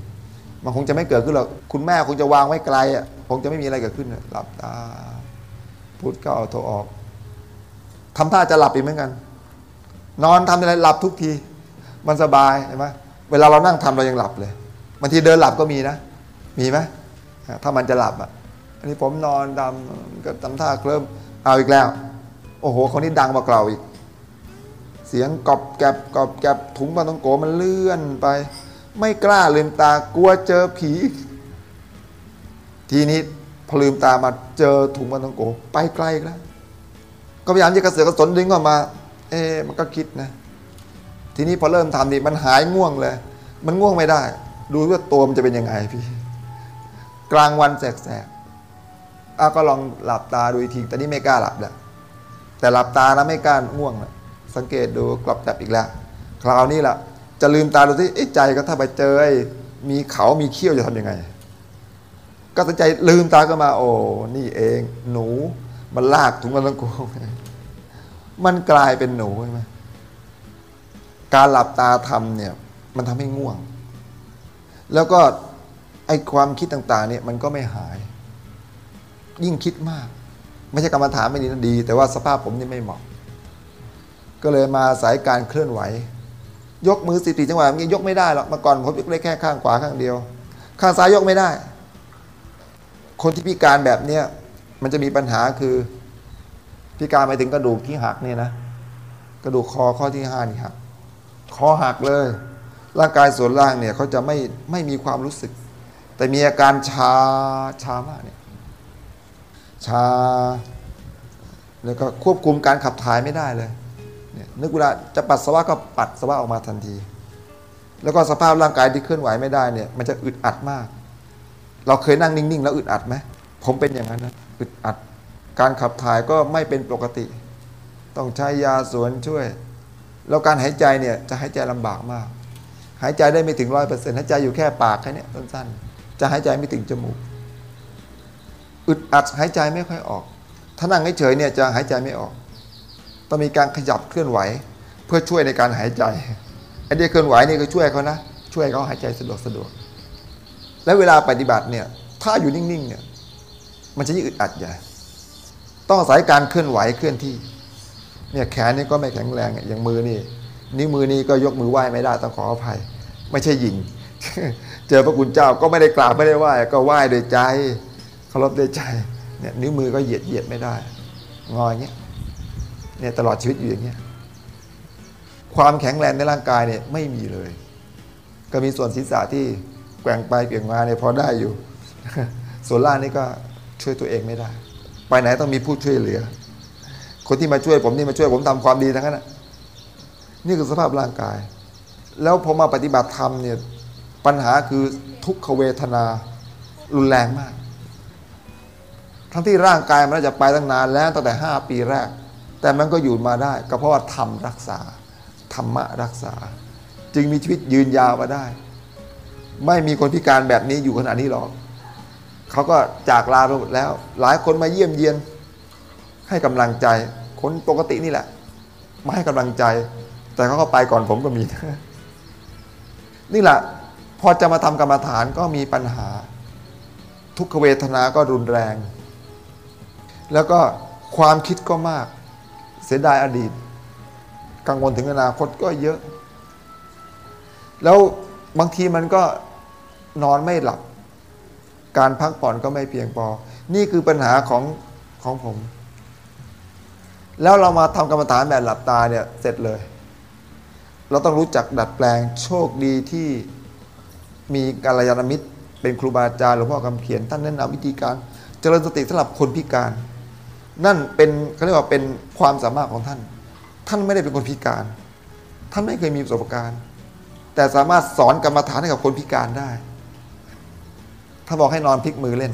มันคงจะไม่เกิดขึ้นหรอกคุณแม่คงจะวางไว้ไกลอะคงจะไม่มีอะไรเกิดขึ้นหลับตาพูดก็เอาโทรออก ทำท่าจะหลับอีกเหมือนกัน นอนทำอะไรหลับทุกที มันสบายใช่ไหมเวลาเรานั่งทำเรายังหลับเลยบางทีเดินหลับก็มีนะ มีไหมถ้ามันจะหลับอะ อันนี้ผมนอนดำก็ทำท่าเคลิ้มเอาอีกแล้ว โอ้โหคนนี้ดังกว่าเก่าอีก เสียงกอบแกบกอบแกบถุงปลาต้องโกมันเลื่อนไป ไม่กล้าลืมตากลัวเจอผี ทีนี้พอลืมตามาเจอถุงปลาต้องโก ไปไกลแล้ว ก็พยายามจะกระเสือกกระสนดึงออกมา เอ๊มันก็คิดนะ ทีนี้พอเริ่มทำนี่มันหายง่วงเลย มันง่วงไม่ได้ ดูว่าตัวมันจะเป็นยังไงพี่ กลางวันแสกๆอาก็ลองหลับตาดูอีกที แต่นี่ไม่กล้าหลับแล้ว แต่หลับตานะไม่กล้าง่วงนะสังเกตดูกลับจับอีกแล้ว คราวนี้ล่ะ จะลืมตาดูสิใจก็ถ้าไปเจอมีเขามีเขี้ยวจะทำยังไง ก็ตัดใจลืมตาก็มา โอ้ นี่เอง หนู มันลากถุงมันตะโกมันกลายเป็นหนูใช่ไหมการหลับตาทำเนี่ย มันทำให้ง่วง แล้วก็ไอความคิดต่าง ๆ เนี่ยมันก็ไม่หาย ยิ่งคิดมาก ไม่ใช่กรรมฐานไม่ดีนะดี แต่ว่าสภาพผมนี่ไม่เหมาะ ก็เลยมาสายการเคลื่อนไหว ยกมือสิติจังหวะนี้ยกไม่ได้หรอกเมื่อก่อนผมยกได้แค่ข้างขวาข้างเดียว ข้างซ้ายยกไม่ได้ คนที่พิการแบบเนี้ย มันจะมีปัญหาคือ พิการไปถึงกระดูกที่หักเนี่ยนะ กระดูกคอข้อที่ห้านี่หักคอหักเลย ร่างกายส่วนล่างเนี่ยเขาจะไม่ไม่มีความรู้สึก แต่มีอาการชาชามากเนี่ยชา แล้วก็ควบคุมการขับถ่ายไม่ได้เลยเนี่ยนึกเวลาจะปัสสาวะก็ปัดสาวะออกมาทันที แล้วก็สภาพร่างกายที่เคลื่อนไหวไม่ได้เนี่ย มันจะอึดอัดมาก เราเคยนั่งนิ่งๆ แล้วอึดอัดไหม ผมเป็นอย่างนั้นนะอึดอัด การขับถ่ายก็ไม่เป็นปกติ ต้องใช้ยาสวนช่วย แล้วการหายใจเนี่ยจะหายใจลำบากมาก หายใจได้ไม่ถึงร้อยเปอร์เซ็นต์หายใจอยู่แค่ปากแค่นี้สั้นๆ จะหายใจไม่ถึงจมูก อึดอัดหายใจไม่ค่อยออก ถ้านั่งเฉยเนี่ยจะหายใจไม่ออก ต้องมีการขยับเคลื่อนไหว เพื่อช่วยในการหายใจไอ้เดียเคลื่อนไหวนี่ก็ช่วยเขานะ ช่วยเขาหายใจสะดวกสะดวก และเวลาปฏิบัติเนี่ย ถ้าอยู่นิ่งๆเนี่ย มันจะยิ่งอึดอัดใหญ่ต้องอาศัยการเคลื่อนไหวเคลื่อนที่ เนี่ยแขนนี่ก็ไม่แข็งแรงอย่างมือนี่ นิ้วมือนี่ก็ยกมือไหว้ไม่ได้ต้องขออภัย ไม่ใช่ยิงเจอพระคุณเจ้าก็ไม่ได้กราบไม่ได้ไหว้ก็ไหว้โดยใจเคารพด้วยใจเนี่ยนิ้วมือก็เหยียดเหยียดไม่ได้ งอยเงี้ยเนี่ยตลอดชีวิตอยู่อย่างเงี้ยความแข็งแรงในร่างกายเนี่ยไม่มีเลย ก็มีส่วนศีรษะที่แกว่งไปเปลี่ยนมาเนี่ยพอได้อยู่ ส่วนล่างนี่ก็ ช่วยตัวเองไม่ได้ ไปไหนต้องมีผู้ช่วยเหลือ คนที่มาช่วยผมนี่มาช่วยผมทำความดีทั้งนั้นนะนี่คือสภาพร่างกาย แล้วพอมาปฏิบัติธรรมเนี่ยปัญหาคือทุกขเวทนารุนแรงมาก ทั้งที่ร่างกายมันจะไปตั้งนานแล้วตั้งแต่ห้าปีแรก แต่มันก็อยู่มาได้ ก็เพราะว่าธรรมรักษา ธรรมะรักษา จึงมีชีวิตยืนยาวมาได้ ไม่มีคนพิการแบบนี้อยู่ขนาดนี้หรอก เขาก็จากลาไปหมดแล้ว หลายคนมาเยี่ยมเยียน ให้กำลังใจ คนปกตินี่แหละ มาให้กำลังใจ แต่เขาก็ไปก่อนผมก็มี นี่แหละ พอจะมาทำกรรมฐานก็มีปัญหา ทุกขเวทนาก็รุนแรง แล้วก็ความคิดก็มาก เสียดายอดีต กังวลถึงอนาคตก็เยอะ แล้วบางทีมันก็นอนไม่หลับ การพักผ่อนก็ไม่เพียงพอ นี่คือปัญหาของของผม แล้วเรามาทำกรรมฐานแบบหลับตาเนี่ยเสร็จเลย เราต้องรู้จักดัดแปลงโชคดีที่มีกัลยาณมิตร เป็นครูบาอาจารย์หลวงพ่อคำเขียนท่านแนะนำวิธีการ เจริญสติสำหรับคนพิการ นั่นเป็นเขาเรียกว่าเป็นความสามารถของท่าน ท่านไม่ได้เป็นคนพิการ ท่านไม่เคยมีประสบการณ์ แต่สามารถสอนกรรมฐานให้กับคนพิการได้ ถ้าบอกให้นอนพลิกมือเล่น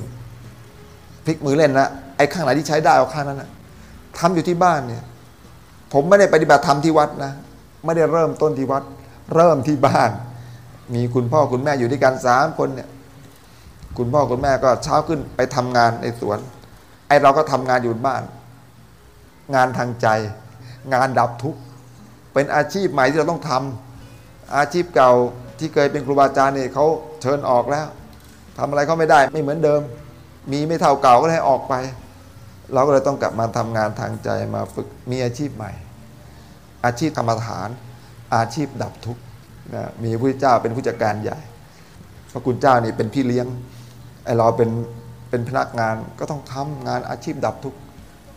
พลิกมือเล่นนะไอ้ข้างไหนที่ใช้ได้เอาข้างนั้นนะทำอยู่ที่บ้านเนี่ย ผมไม่ได้ปฏิบัติธรรมที่วัดนะไม่ได้เริ่มต้นที่วัด เริ่มที่บ้าน มีคุณพ่อคุณแม่อยู่ด้วยกันสามคนเนี่ย คุณพ่อคุณแม่ก็เช้าขึ้นไปทำงานในสวน ไอ้เราก็ทำงานอยู่บ้าน งานทางใจ งานดับทุกข์เป็นอาชีพใหม่ที่เราต้องทำอาชีพเก่าที่เคยเป็นครูบาอาจารย์เนี่ยเขาเชิญออกแล้ว ทำอะไรเขาไม่ได้ไม่เหมือนเดิม มีไม่เท่าเก่าก็เลยออกไป เราก็เลยต้องกลับมาทำงานทางใจมาฝึกมีอาชีพใหม่ อาชีพกรรมฐาน อาชีพดับทุกข์นะมีพระเจ้าเป็นผู้จัดการใหญ่ พระคุณเจ้านี่เป็นพี่เลี้ยงไอเราเป็นเป็นพนักงานก็ต้องทำงานอาชีพดับทุกข์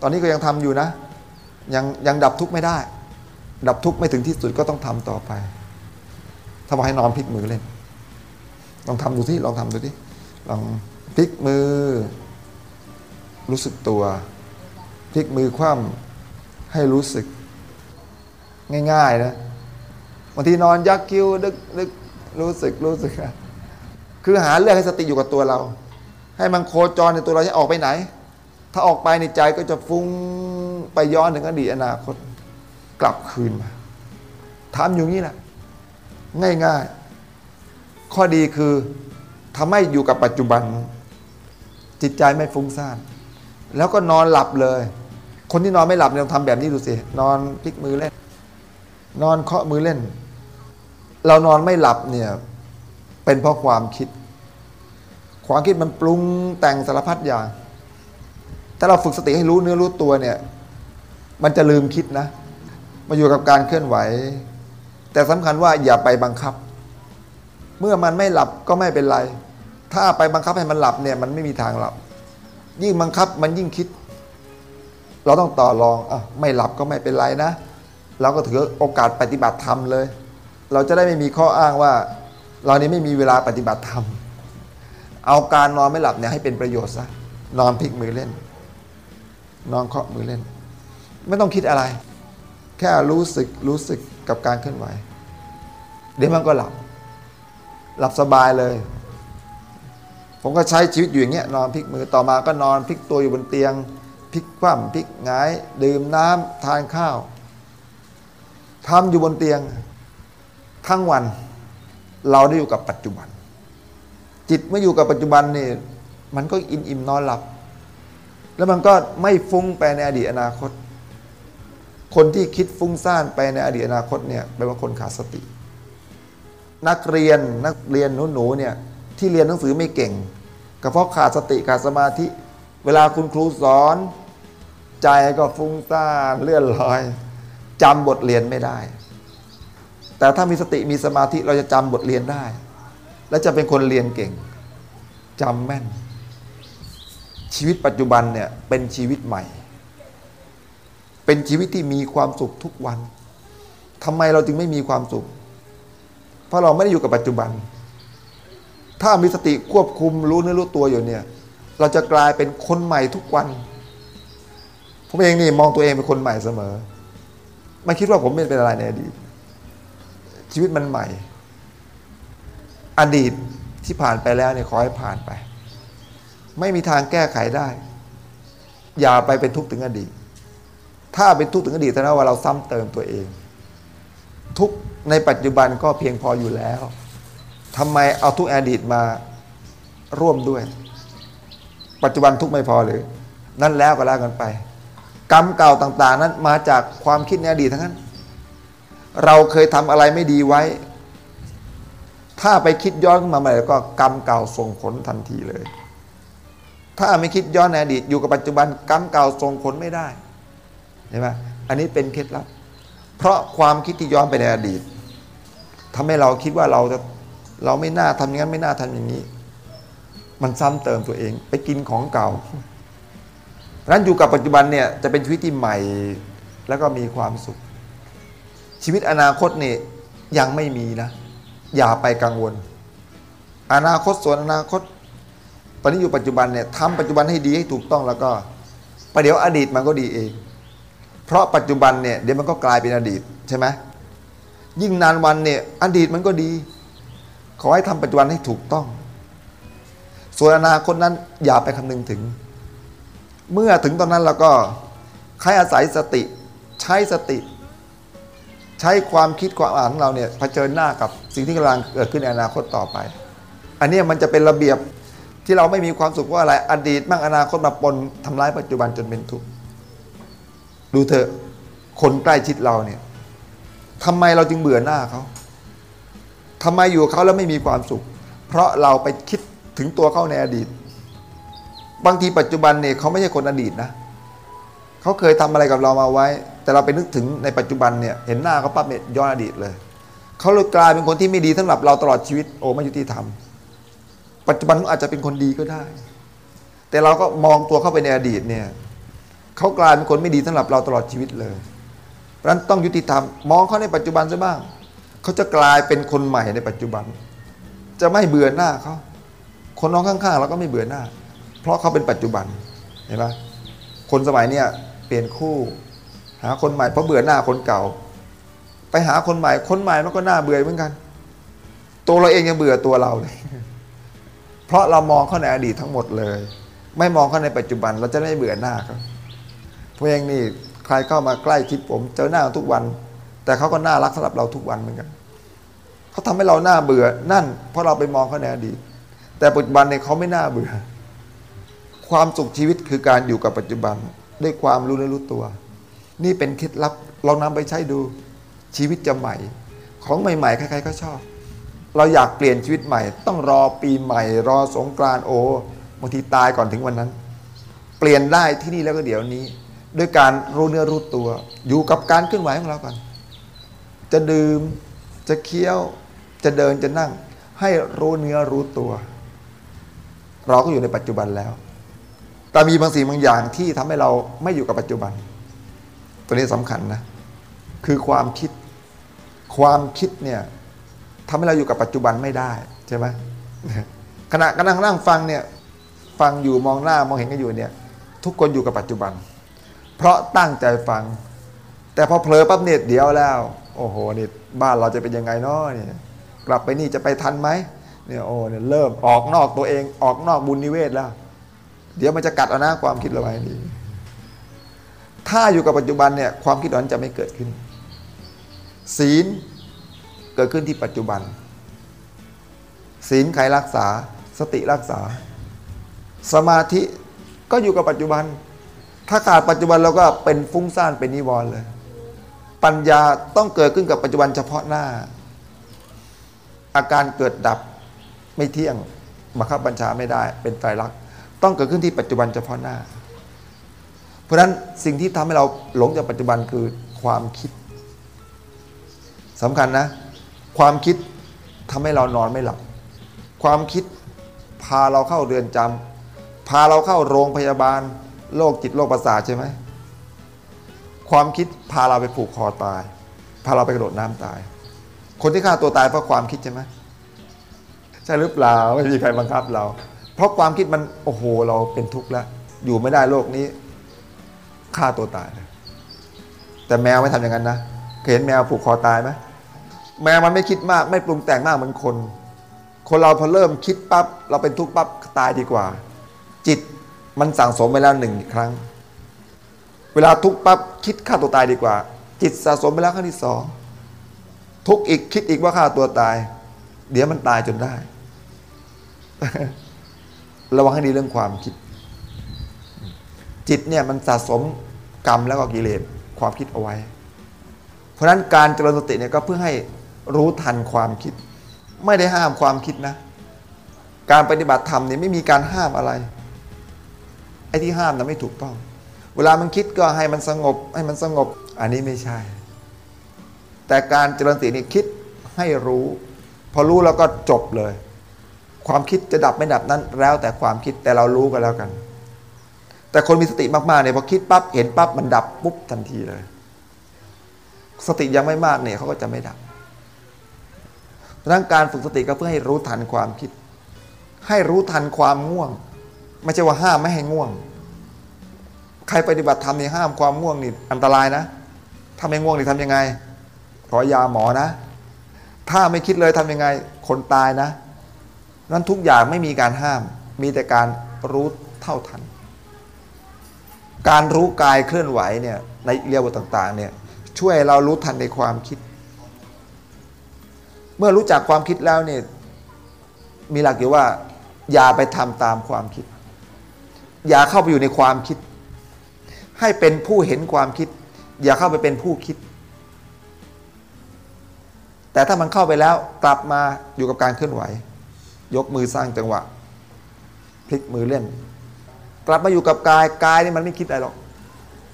ตอนนี้ก็ยังทำอยู่นะ ยังยังดับทุกข์ไม่ได้ ดับทุกข์ไม่ถึงที่สุดก็ต้องทำต่อไปถ้าบอกให้นอนพลิกมือเล่น ลองทำดูที่ลองทำดูที่ ลองพลิกมือ รู้สึกตัว พลิกมือคว่ำให้รู้สึก ง่าย ๆ นะบางทีนอนยักคิ้วนึกนึกรู้สึกรู้สึก คือหาเรื่องให้สติอยู่กับตัวเรา ให้มันโคจรในตัวเราให้ออกไปไหน ถ้าออกไปในใจก็จะฟุ้งไปย้อนถึงอดีตอนาคตกลับคืนมาทำอยู่นี้แหละง่าย ๆ ข้อดีคือ ทำให้อยู่กับปัจจุบัน จิตใจไม่ฟุ้งซ่านแล้วก็นอนหลับเลย คนที่นอนไม่หลับเนี่ยทำแบบนี้ดูสินอนพลิกมือเล่น นอนเคาะมือเล่น เรานอนไม่หลับเนี่ยเป็นเพราะความคิด ความคิดมันปรุงแต่งสารพัดอย่างถ้าเราฝึกสติให้รู้เนื้อรู้ตัวเนี่ย มันจะลืมคิดนะ มาอยู่กับการเคลื่อนไหว แต่สำคัญว่าอย่าไปบังคับ เมื่อมันไม่หลับก็ไม่เป็นไร ถ้าไปบังคับให้มันหลับเนี่ยมันไม่มีทางหลับ ยิ่งบังคับมันยิ่งคิด เราต้องต่อรองอะไม่หลับก็ไม่เป็นไรนะ เราก็ถือโอกาสปฏิบัติธรรมเลย เราจะได้ไม่มีข้ออ้างว่า เรานี่ไม่มีเวลาปฏิบัติธรรม เอาการนอนไม่หลับเนี่ยให้เป็นประโยชน์ซะนอนพลิกมือเล่น นอนเคาะมือเล่น ไม่ต้องคิดอะไร แค่รู้สึกรู้สึกกับการเคลื่อนไหว เดี๋ยวมันก็หลับ หลับสบายเลย ผมก็ใช้ชีวิตอยู่อย่างเงี้ยนอนพลิกมือต่อมาก็นอนพลิกตัวอยู่บนเตียงพลิกคว่ำพลิกงาย ดื่มน้ำทานข้าวทำอยู่บนเตียง ทั้งวัน เราได้อยู่กับปัจจุบัน จิตเมื่ออยู่กับปัจจุบันนี่มันก็อิ่มอิ่มนอนหลับ แล้วมันก็ไม่ฟุ้งไปในอดีตอนาคตคคนที่คิดฟุ้งซ่านไปในอดีตอนาคตเนี่ยแปลว่าคนขาดสติ นักเรียนนักเรียนหนูๆเนี่ย ที่เรียนหนังสือไม่เก่งก็เพราะขาดสติขาดสมาธิ เวลาคุณครูสอน ใจก็ฟุ้งซ่านเลื่อนลอยจำบทเรียนไม่ได้ แต่ถ้ามีสติมีสมาธิเราจะจำบทเรียนได้ และจะเป็นคนเรียนเก่งจำแม่น ชีวิตปัจจุบันเนี่ยเป็นชีวิตใหม่ เป็นชีวิตที่มีความสุขทุกวันทำไมเราจึงไม่มีความสุข เพราะเราไม่ได้อยู่กับปัจจุบัน ถ้ามีสติควบคุมรู้เนื้อรู้ตัวอยู่เนี่ย เราจะกลายเป็นคนใหม่ทุกวัน ผมเองนี่มองตัวเองเป็นคนใหม่เสมอ ไม่คิดว่าผมเป็นอะไรในอดีต ชีวิตมันใหม่ อดีตที่ผ่านไปแล้วเนี่ยขอให้ผ่านไป ไม่มีทางแก้ไขได้ อย่าไปเป็นทุกข์ถึงอดีต ถ้าเป็นทุกข์ถึงอดีตแสดงว่าเราซ้ำเติมตัวเอง ทุกในปัจจุบันก็เพียงพออยู่แล้ว ทำไมเอาทุกอดีตมาร่วมด้วย ปัจจุบันทุกไม่พอหรือ นั่นแล้วก็แล้วกันไป กรรมเก่าต่าง ๆ นั้นมาจากความคิดในอดีตทั้งนั้น เราเคยทำอะไรไม่ดีไว้ ถ้าไปคิดย้อนมาใหม่ก็กรรมเก่าส่งผลทันทีเลย ถ้าไม่คิดย้อนในอดีตอยู่กับปัจจุบันกรรมเก่าส่งผลไม่ได้เห็นไหมอันนี้เป็นเคล็ดลับ เพราะความคิดที่ย้อนไปในอดีตทำให้เราคิดว่าเราจะ เราไม่น่าทำอย่างนั้นไม่น่าทำอย่างนี้ มันซ้ำเติมตัวเอง ไปกินของเก่านั้นอยู่กับปัจจุบันเนี่ยจะเป็นชีวิตที่ใหม่แล้วก็มีความสุข ชีวิตอนาคตเนี่ยังไม่มีนะ อย่าไปกังวล อนาคตส่วนอนาคต ตอนนี้อยู่ปัจจุบันเนี่ยทำปัจจุบันให้ดีให้ถูกต้องแล้วก็ประเดี๋ยวอดีตมันก็ดีเอง เพราะปัจจุบันเนี่ยเดี๋ยวมันก็กลายเป็นอดีตใช่ไหมยิ่งนานวันเนี่ยอดีตมันก็ดี ขอให้ทำปัจจุบันให้ถูกต้อง ส่วนอนาคตนั้นอย่าไปคำนึงถึง เมื่อถึงตอนนั้นเราก็ใครอาศัยสติ ใช้สติ ใช้ความคิดความอ่านของเราเนี่ยเผชิญหน้ากับสิ่งที่กำลังเกิดขึ้นในอนาคตต่อไป อันนี้มันจะเป็นระเบียบที่เราไม่มีความสุขว่าอะไร อดีตมั่งอนาคตมาปนทำร้ายปัจจุบันจนเป็นทุกข์ดูเถอะคนใกล้ชิดเราเนี่ยทำไมเราจึงเบื่อหน้าเขา ทำไมอยู่เขาแล้วไม่มีความสุข เพราะเราไปคิดถึงตัวเขาในอดีต บางทีปัจจุบันเนี่ยเขาไม่ใช่คนอดีตนะเขาเคยทำอะไรกับเรามาไว้ แต่เราไปนึกถึงในปัจจุบันเนี่ยเห็นหน้าเขาปั๊บเนี่ยย้อนอดีตเลยเขาเลยกลายเป็นคนที่ไม่ดีสำหรับเราตลอดชีวิตโอ้ไม่ยุติธรรมปัจจุบันเขาอาจจะเป็นคนดีก็ได้ แต่เราก็มองตัวเข้าไปในอดีตเนี่ยเขากลายเป็นคนไม่ดีสำหรับเราตลอดชีวิตเลยเพราะนั้นต้องยุติธรรมมองเขาในปัจจุบันซะบ้าง เขาจะกลายเป็นคนใหม่ในปัจจุบัน จะไม่เบื่อหน้าเขาคนน้องข้างๆเราก็ไม่เบื่อหน้า เพราะเขาเป็นปัจจุบันเห็นไหมคนสมัยเนี้ยเปลี่ยนคู่ หาคนใหม่เพราะเบื่อหน้าคนเก่า ไปหาคนใหม่คนใหม่มันก็น่าเบื่อเหมือนกัน ตัวเราเองยังเบื่อตัวเราเลย เพราะเรามองเข้าในอดีตทั้งหมดเลย ไม่มองเข้าในปัจจุบัน เราจะไม่เบื่อหน้าเขาเพราะเองนี่ใครเข้ามาใกล้ชิดผม เจอหน้าทุกวัน แต่เขาก็น่ารักสำหรับเราทุกวันเหมือนกัน เขาทำให้เราหน้าเบื่อ นั่น เพราะเราไปมองเขาในอดีต แต่ปัจจุบันเนี่ยเขาไม่น่าเบื่อ ความสุขชีวิตคือการอยู่กับปัจจุบันด้วยความรู้และรู้ตัว นี่เป็นเคล็ดลับเรานำไปใช้ดูชีวิตจะใหม่ ของใหม่ๆ ใครๆก็ชอบ เราอยากเปลี่ยนชีวิตใหม่ ต้องรอปีใหม่ รอสงกรานโอบางทีตายก่อนถึงวันนั้น เปลี่ยนได้ที่นี่แล้วก็เดี๋ยวนี้ ด้วยการรู้เนื้อรู้ตัว อยู่กับการเคลื่อนไหวของเราก่อนจะดื่มจะเคี้ยว จะเดินจะนั่ง ให้รู้เนื้อรู้ตัว เราก็อยู่ในปัจจุบันแล้ว แต่มีบางสิ่งบางอย่างที่ทำให้เราไม่อยู่กับปัจจุบัน ตัวนี้สำคัญนะ คือความคิด ความคิดเนี่ยทำให้เราอยู่กับปัจจุบันไม่ได้ใช่ไหมขณะกำลังนั่งฟังเนี่ยฟังอยู่มองหน้ามองเห็นกันอยู่เนี่ย ทุกคนอยู่กับปัจจุบัน เพราะตั้งใจฟัง แต่พอเผลอปั๊บเนี่ยเดี๋ยวแล้ว โอ้โหนี่บ้านเราจะเป็นยังไงเนาะเนี่ย กลับไปนี่จะไปทันไหมเนี่ยโอ้เนี่ยเริ่มออกนอกตัวเองออกนอกบุญนิเวศแล้ว เดี๋ยวมันจะกัดเอาหน้าความคิดเราไว้ดีถ้าอยู่กับปัจจุบันเนี่ยความคิดนั้นจะไม่เกิดขึ้น ศีลเกิดขึ้นที่ปัจจุบัน ศีลใครรักษาสติรักษา สมาธิก็อยู่กับปัจจุบัน ถ้าขาดปัจจุบันเราก็เป็นฟุ้งซ่านเป็นนิวรณ์เลย ปัญญาต้องเกิดขึ้นกับปัจจุบันเฉพาะหน้า อาการเกิดดับไม่เที่ยงบังคับบัญชาไม่ได้ เป็นไตรลักษณ์ต้องเกิดขึ้นที่ปัจจุบันเฉพาะหน้า เพราะฉะนั้นสิ่งที่ทำให้เราหลงจากปัจจุบันคือความคิดสำคัญนะ ความคิดทำให้เรานอนไม่หลับ ความคิดพาเราเข้าเรือนจำพาเราเข้าโรงพยาบาลโรคจิตโรคประสาทใช่ไหมความคิดพาเราไปผูกคอตาย พาเราไปกระโดดน้ำตาย คนที่ฆ่าตัวตายเพราะความคิดใช่ไหมใช่หรือเปล่าไม่มีใครบังคับเรา เพราะความคิดมันโอ้โห เราเป็นทุกข์แล้ว อยู่ไม่ได้โลกนี้ฆ่าตัวตายแต่แมวไม่ทำอย่างนั้นนะเคยเห็นแมวผูกคอตายไหมแมวมันไม่คิดมาก ไม่ปรุงแต่งมากเหมือนคน คนเราพอเริ่มคิดปั๊บเราเป็นทุกข์ปั๊บตายดีกว่า จิตมันสั่งสมไปแล้วหนึ่งครั้ง เวลาทุกข์ปั๊บคิดฆ่าตัวตายดีกว่า จิตสะสมไปแล้วครั้งที่สอง ทุกข์อีกคิดอีกว่าฆ่าตัวตาย เดี๋ยวมันตายจนได้ ระวังให้ดีเรื่องความคิด จิตเนี่ยมันสะสมกรรมแล้วก็กิเลสความคิดเอาไว้ เพราะฉะนั้นการเจริญสติเนี่ยก็เพื่อให้รู้ทันความคิด ไม่ได้ห้ามความคิดนะ การปฏิบัติธรรมเนี่ยไม่มีการห้ามอะไรไอ้ที่ห้ามนะไม่ถูกต้อง เวลามันคิดก็ให้มันสงบ ให้มันสงบ อันนี้ไม่ใช่ แต่การเจริญสตินี่คิดให้รู้ พอรู้แล้วก็จบเลย ความคิดจะดับไม่ดับนั้น แล้วแต่ความคิดแต่เรารู้ก็แล้วกัน แต่คนมีสติมากๆเนี่ยพอคิดปั๊บเห็นปั๊บมันดับปุ๊บทันทีเลย สติยังไม่มากเนี่ยเขาก็จะไม่ดับดังการฝึกสติก็เพื่อให้รู้ทันความคิด ให้รู้ทันความง่วง ไม่ใช่ว่าห้ามไม่ให้ง่วง ใครปฏิบัติธรรมนี่ห้ามความง่วงนี่อันตรายนะถ้าไม่ง่วงนี่ทำยังไง อยาหมอนะ ถ้าไม่คิดเลยทำยังไงคนตายนะ นั้นทุกอย่างไม่มีการห้าม มีแต่การรู้เท่าทัน การรู้กายเคลื่อนไหวเนี่ยในเรียบทต่าง ๆ เนี่ยช่วยเรารู้ทันในความคิด เมื่อรู้จักความคิดแล้วเนี่ยมีหลักอยู่ว่า อย่าไปทำตามความคิด อย่าเข้าไปอยู่ในความคิด ให้เป็นผู้เห็นความคิด อย่าเข้าไปเป็นผู้คิด แต่ถ้ามันเข้าไปแล้วกลับมาอยู่กับการเคลื่อนไหว ยกมือสร้างจังหวะ พลิกมือเล่น กลับมาอยู่กับกายกายนี่มันไม่คิดอะไรหรอก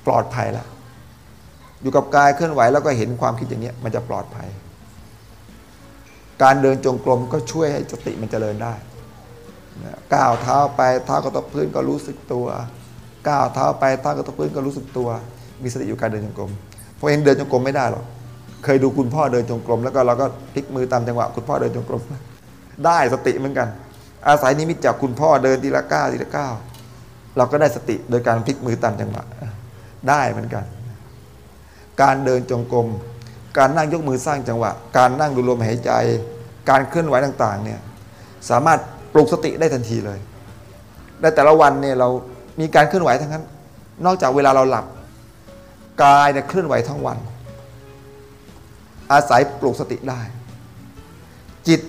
ปลอดภัยแล้วอยู่กับกายเคลื่อนไหวแล้วก็เห็นความคิดอย่างนี้มันจะปลอดภัย การเดินจงกรมก็ช่วยให้สติมันเจริญได้ก้าวเท้าไปเท้ากระทบพื้นก็รู้สึกตัวก้าวเท้าไปเท้ากระทบพื้นก็รู้สึกตัว มีสติอยู่การเดินจงกรมเพราะเองเดินจงกรมไม่ได้หรอก เคยดูคุณพ่อเดินจงกรมแล้วก็เราก็พลิกมือตามจังหวะคุณพ่อเดินจงกรมได้สติเหมือนกัน อาศัยนิมิตจากคุณพ่อเดินทีละก้าวทีละก้าวเราก็ได้สติโดยการพลิกมือตามจังหวะได้เหมือนกัน การเดินจงกรมการนั่งยกมือสร้างจังหวะ การนั่งดูลมหายใจ การเคลื่อนไหวต่างๆเนี่ยสามารถปลุกสติได้ทันทีเลยและแต่ละวันเนี่ยเรามีการเคลื่อนไหวทั้งนั้น นอกจากเวลาเราหลับกายเนี่ยเคลื่อนไหวทั้งวัน อาศัยปลุกสติได้ จิต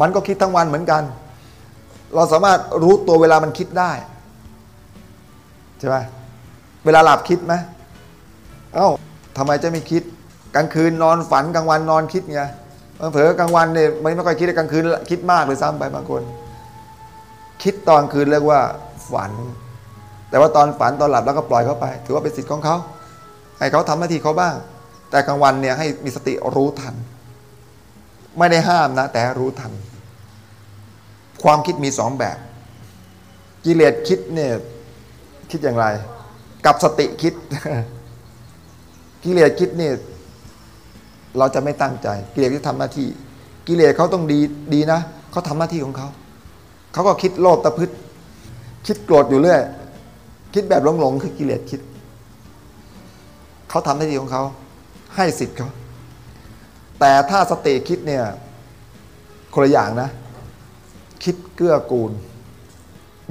มันก็คิดทั้งวันเหมือนกัน เราสามารถรู้ตัวเวลามันคิดได้ใช่ไหมเวลาหลับคิดไหมเอา้าทำไมจะไม่คิดกลางคืนนอนฝันกลางวันนอนคิดไงเผลอกลางวันเนี่ยไม่ไม่ค่อยคิดกลางคืนคิดมากเลยซ้ำไปบางคน คิดตอนคืนเรียกว่าฝัน แต่ว่าตอนฝันตอนหลับแล้วก็ปล่อยเขาไป ถือว่าเป็นสิทธิ์ของเขาให้เขาทำหน้าที่เขาบ้าง แต่กลางวันเนี่ยให้มีสติรู้ทัน ไม่ได้ห้ามนะ แต่รู้ทัน ความคิดมีสองแบบ กิเลสคิดเนี่ยคิดอย่างไร กับสติคิด กิเลสคิดเนี่ยเราจะไม่ตั้งใจ กิเลสที่ทำหน้าที่ กิเลสเขาต้องดีดีนะเขาทำหน้าที่ของเขาเขาก็คิดโลภตะพึดคิดโกรธอยู่เรื่อยคิดแบบหลงๆคือกิเลสคิดเขาทำหน้าที่ของเขา ให้สิทธิ์เขาแต่ถ้าสติคิดเนี่ยคนละอย่างนะ คิดเกื้อกูล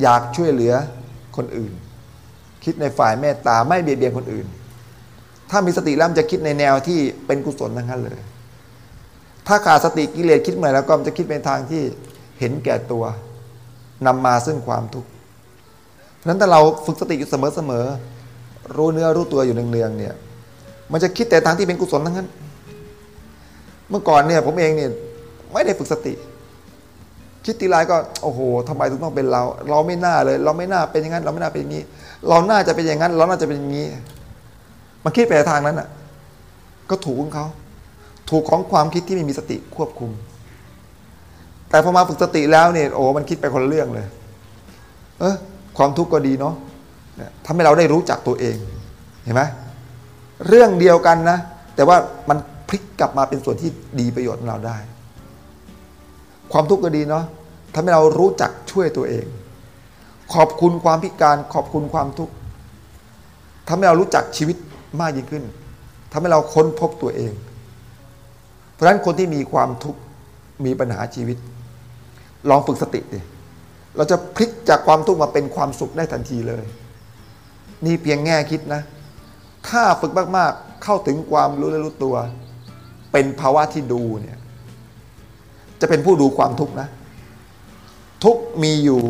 อยากช่วยเหลือคนอื่น คิดในฝ่ายเมตตาไม่เบียดเบียนคนอื่น ถ้ามีสติแล้วจะคิดในแนวที่เป็นกุศลทั้งนั้นเลย ถ้าขาดสติกิเลสคิดเมื่อแล้วก็จะคิดเป็นทางที่เห็นแก่ตัวนำมาซึ่งความทุกข์เพราะฉะนั้นถ้าเราฝึกสติอยู่เสมอๆรู้เนื้อรู้ตัวอยู่เนืองๆเนี่ย มันจะคิดแต่ทางที่เป็นกุศลทั้งนั้น เมื่อก่อนเนี่ยผมเองเนี่ยไม่ได้ฝึกสติ คิดทีไรก็โอ้โหทำไมถึงต้องเป็นเรา เราไม่น่าเลย เราไม่น่าเป็นอย่างนั้น เราไม่น่าเป็นอย่างนี้ เราน่าจะเป็นอย่างนั้น เราน่าจะเป็นอย่างนี้ มันคิดไปทางนั้นอะ ก็ถูกของเขา ถูกของความคิดที่ไม่มีสติควบคุม แต่พอมาฝึกสติแล้วเนี่ยโอ้มันคิดไปคนละเรื่องเลย เออความทุกข์ก็ดีเนาะทำให้เราได้รู้จักตัวเอง เห็นไหม เรื่องเดียวกันนะ แต่ว่ามันพลิกกลับมาเป็นส่วนที่ดีประโยชน์ของเราได้ ความทุกข์ก็ดีเนาะทำให้เรารู้จักช่วยตัวเอง ขอบคุณความพิการขอบคุณความทุกข์ทำให้เรารู้จักชีวิตมากยิ่งขึ้นทำให้เราค้นพบตัวเอง เพราะฉะนั้นคนที่มีความทุกข์มีปัญหาชีวิต ลองฝึกสติดิเราจะพลิกจากความทุกข์มาเป็นความสุขได้ทันทีเลย นี่เพียงแง่คิดนะ ถ้าฝึกมากๆ เข้าถึงความรู้และรู้ตัว เป็นภาวะที่ดูเนี่ยจะเป็นผู้ดูความทุกข์นะ ทุกมีอยู่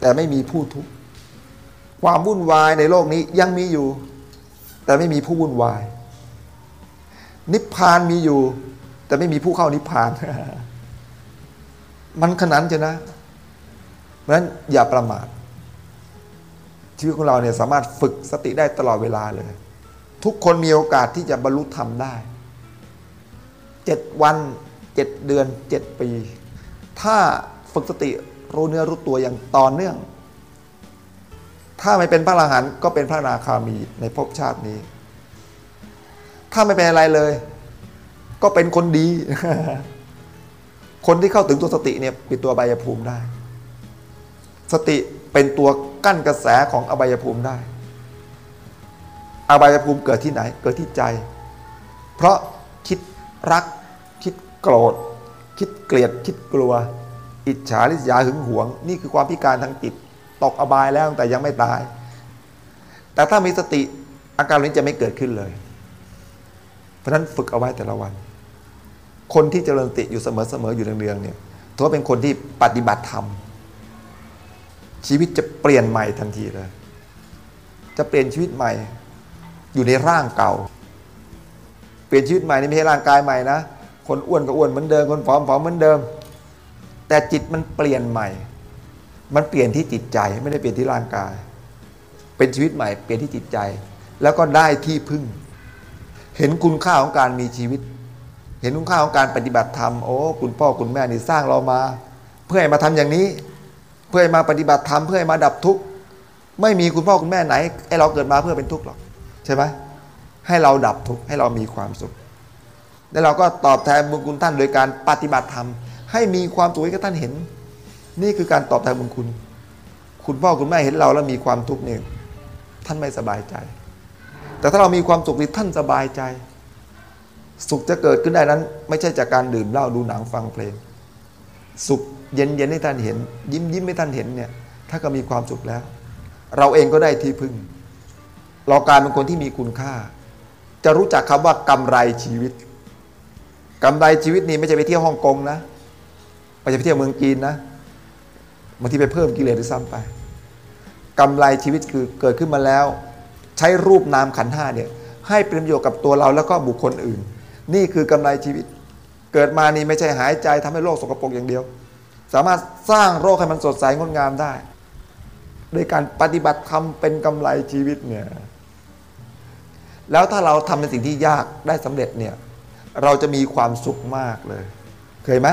แต่ไม่มีผู้ทุกข์ความวุ่นวายในโลกนี้ยังมีอยู่ แต่ไม่มีผู้วุ่นวาย นิพพานมีอยู่ แต่ไม่มีผู้เข้านิพพาน มันขนาดจะนะเพราะฉะนั้นอย่าประมาทชีวิตของเราเนี่ยสามารถฝึกสติได้ตลอดเวลาเลย ทุกคนมีโอกาสที่จะบรรลุธรรมได้เจ็ดวันเจ็ดเดือนเจ็ดปี ถ้าฝึกสติรู้เนื้อรู้ตัวอย่างต่อเนื่อง ถ้าไม่เป็นพระอรหันต์ก็เป็นพระนาคามีในภพชาตินี้ ถ้าไม่เป็นอะไรเลย ก็เป็นคนดี คนที่เข้าถึงตัวสติเนี่ยปิดตัวใบยภูมิได้ สติเป็นตัวกั้นกระแสของอบายภูมิได้ อบายภูมิเกิดที่ไหน เกิดที่ใจ เพราะคิดรัก คิดโกรธ คิดเกลียด คิดกลัว อิจฉาริษยาหึงหวง นี่คือความพิการทางจิต ตกอบายแล้วแต่ยังไม่ตาย แต่ถ้ามีสติอาการนี้จะไม่เกิดขึ้นเลย เพราะนั้นฝึกเอาไว้แต่ละวัน คนที่เจริญติอยู่เสมอๆอยู่เรืองๆเนี่ยถือว่าเป็นคนที่ปฏิบัติธรรมชีวิตจะเปลี่ยนใหม่ทันทีเลย จะเปลี่ยนชีวิตใหม่ อยู่ในร่างเก่า เปลี่ยนชีวิตใหม่นี่ไม่ใช่ร่างกายใหม่นะ คนอ้วนก็อ้วนเหมือนเดิม คนผอมผอมเหมือนเดิม แต่จิตมันเปลี่ยนใหม่ มันเปลี่ยนที่จิตใจไม่ได้เปลี่ยนที่ร่างกาย เป็นชีวิตใหม่ เปลี่ยนที่จิตใจ แล้วก็ได้ที่พึ่ง เห็นคุณค่าของการมีชีวิต เห็นคุณค่าของการปฏิบัติธรรม โอ้ คุณพ่อคุณแม่นี่สร้างเรามา เพื่อให้มาทำอย่างนี้ เพื่อมาปฏิบัติธรรม เพื่อมาดับทุกข์ ไม่มีคุณพ่อคุณแม่ไหนไอเราเกิดมาเพื่อเป็นทุกข์หรอก ใช่ไหมให้เราดับทุกข์ให้เรามีความสุข แล้วเราก็ตอบแทนบุญคุณท่านโดยการปฏิบัติธรรม ให้มีความสุขให้ท่านเห็น นี่คือการตอบแทนบุญคุณ คุณพ่อคุณแม่เห็นเราแล้วมีความทุกข์เนี่ยท่านไม่สบายใจ แต่ถ้าเรามีความสุขนี่ท่านสบายใจ สุขจะเกิดขึ้นได้นั้น ไม่ใช่จากการดื่มเหล้าดูหนังฟังเพลง สุขเย็นเย็นให้ท่านเห็น ยิ้มยิ้มให้ท่านเห็นเนี่ยถ้าก็มีความสุขแล้ว เราเองก็ได้ที่พึ่ง เรากลายเป็นคนที่มีคุณค่า จะรู้จักคำว่ากำไรชีวิตกำไรชีวิตนี่ไม่ใช่ไปเที่ยวฮ่องกงนะไม่ใช่ไปเที่ยวเมืองจีนนะบางทีไปเพิ่มกิเลสด้วยซ้ำไปกำไรชีวิตคือเกิดขึ้นมาแล้ว ใช้รูปนามขันห้าเนี่ยให้เป็นประโยชน์กับตัวเราแล้วก็บุคคลอื่น นี่คือกำไรชีวิต เกิดมานี่ไม่ใช่หายใจทำให้โลกสกปรกอย่างเดียว สามารถสร้างโรคให้มันสดใสงดงามได้โดยการปฏิบัติธรรมเป็นกำไรชีวิตเนี่ย แล้วถ้าเราทำในสิ่งที่ยากได้สำเร็จเนี่ยเราจะมีความสุขมากเลย เคยไหม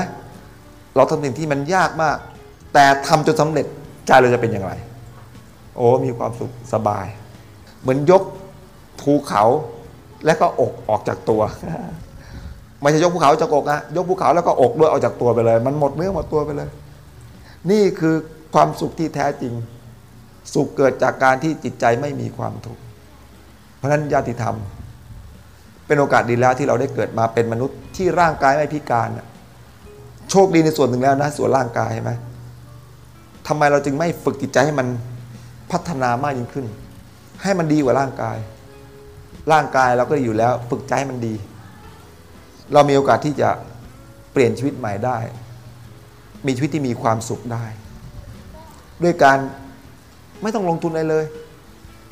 เราทำสิ่งที่มันยากมาก แต่ทำจนสำเร็จใจเราจะเป็นอย่างไร โอ้มีความสุขสบาย เหมือนยกภูเขาและก็อกออกจากตัวไม่ใช่ยกภูเขาจากอกนะยกภูเขาแล้วก็อกด้วยเอาจากตัวไปเลย มันหมดเนื้อหมดตัวไปเลย นี่คือความสุขที่แท้จริง สุขเกิดจากการที่จิตใจไม่มีความทุกข์ เพราะฉะนั้นญาติธรรม เป็นโอกาสดีแล้วที่เราได้เกิดมาเป็นมนุษย์ที่ร่างกายไม่พิการโชคดีในส่วนหนึ่งแล้วนะส่วนร่างกายใช่ไหมทำไมเราจึงไม่ฝึกจิตใจให้มันพัฒนามากยิ่งขึ้น ให้มันดีกว่าร่างกาย ร่างกายเราก็อยู่แล้ว ฝึกใจให้มันดี เรามีโอกาสที่จะเปลี่ยนชีวิตใหม่ได้ มีชีวิตที่มีความสุขได้ ด้วยการไม่ต้องลงทุนอะไรเลย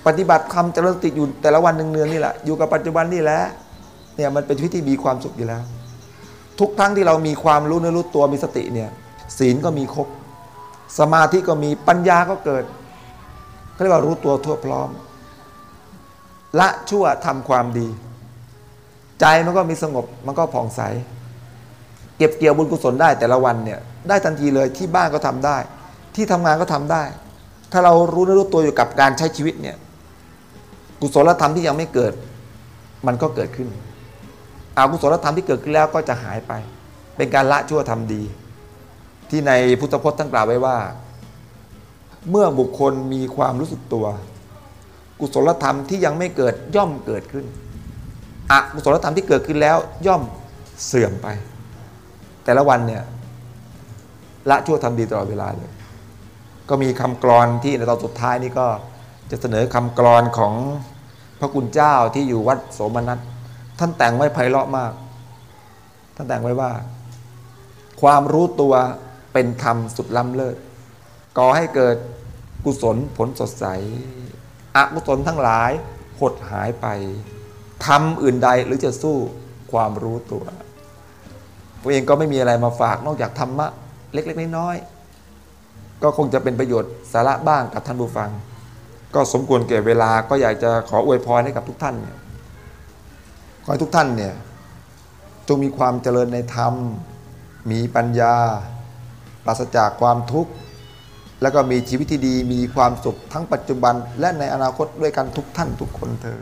ปฏิบัติคำเจริญสติอยู่แต่ละวันนึงเนืองนี่แหละอยู่กับปัจจุบันนี่แหละเนี่ยมันเป็นชีวิตที่มีความสุขอยู่แล้ว ทุกครั้งที่เรามีความรู้เนื้อรู้ตัวมีสติเนี่ยศีลก็มีครบ สมาธิก็มีปัญญาก็เกิดเขาเรียกว่ารู้ตัวทั่วพร้อม ละชั่วทำความดี ใจมันก็มีสงบมันก็ผ่องใส เก็บเกี่ยวบุญกุศลได้แต่ละวันเนี่ยได้ทันทีเลยที่บ้านก็ทำได้ ที่ทำงานก็ทำได้ ถ้าเรารู้เนื้อรู้ตัวอยู่กับการใช้ชีวิตเนี่ย กุศลธรรมที่ยังไม่เกิด มันก็เกิดขึ้นอากุศลธรรมที่เกิดขึ้นแล้วก็จะหายไป เป็นการละชั่วทำดี ที่ในพุทธพจน์ท่านกล่าวไว้ว่า เมื่อบุคคลมีความรู้สึกตัว กุศลธรรมที่ยังไม่เกิดย่อมเกิดขึ้นอกุศลธรรมที่เกิดขึ้นแล้วย่อมเสื่อมไป แต่ละวันเนี่ยละชั่วทำดีตลอดเวลาเลย ก็มีคำกรอนที่ในตอนสุดท้ายนี่ก็ จะเสนอคำกรอนของพระคุณเจ้าที่อยู่วัดโสมนัสท่านแต่งไว้ไพเราะมาก ท่านแต่งไว้ว่า ความรู้ตัวเป็นธรรมสุดล้ำเลิศก่อให้เกิดกุศลผลสดใสอกุศลทั้งหลายหดหายไปทำอื่นใดหรือจะสู้ความรู้ตัวตัวเองก็ไม่มีอะไรมาฝากนอกจากธรรมะ เล็ก ๆ น้อยๆก็คงจะเป็นประโยชน์สาระบ้างกับท่านผู้ฟัง ก็สมควรเก่เวลาก็อยากจะขออวยพรให้กับทุกท่านเนี่ยขอให้ทุกท่านเนี่ยจงมีความเจริญในธรรม มีปัญญา ปราศจากความทุกข์ แล้วก็มีชีวิตที่ดีมีความสุขทั้งปัจจุบันและในอนาคตด้วยกันทุกท่านทุกคนเธอ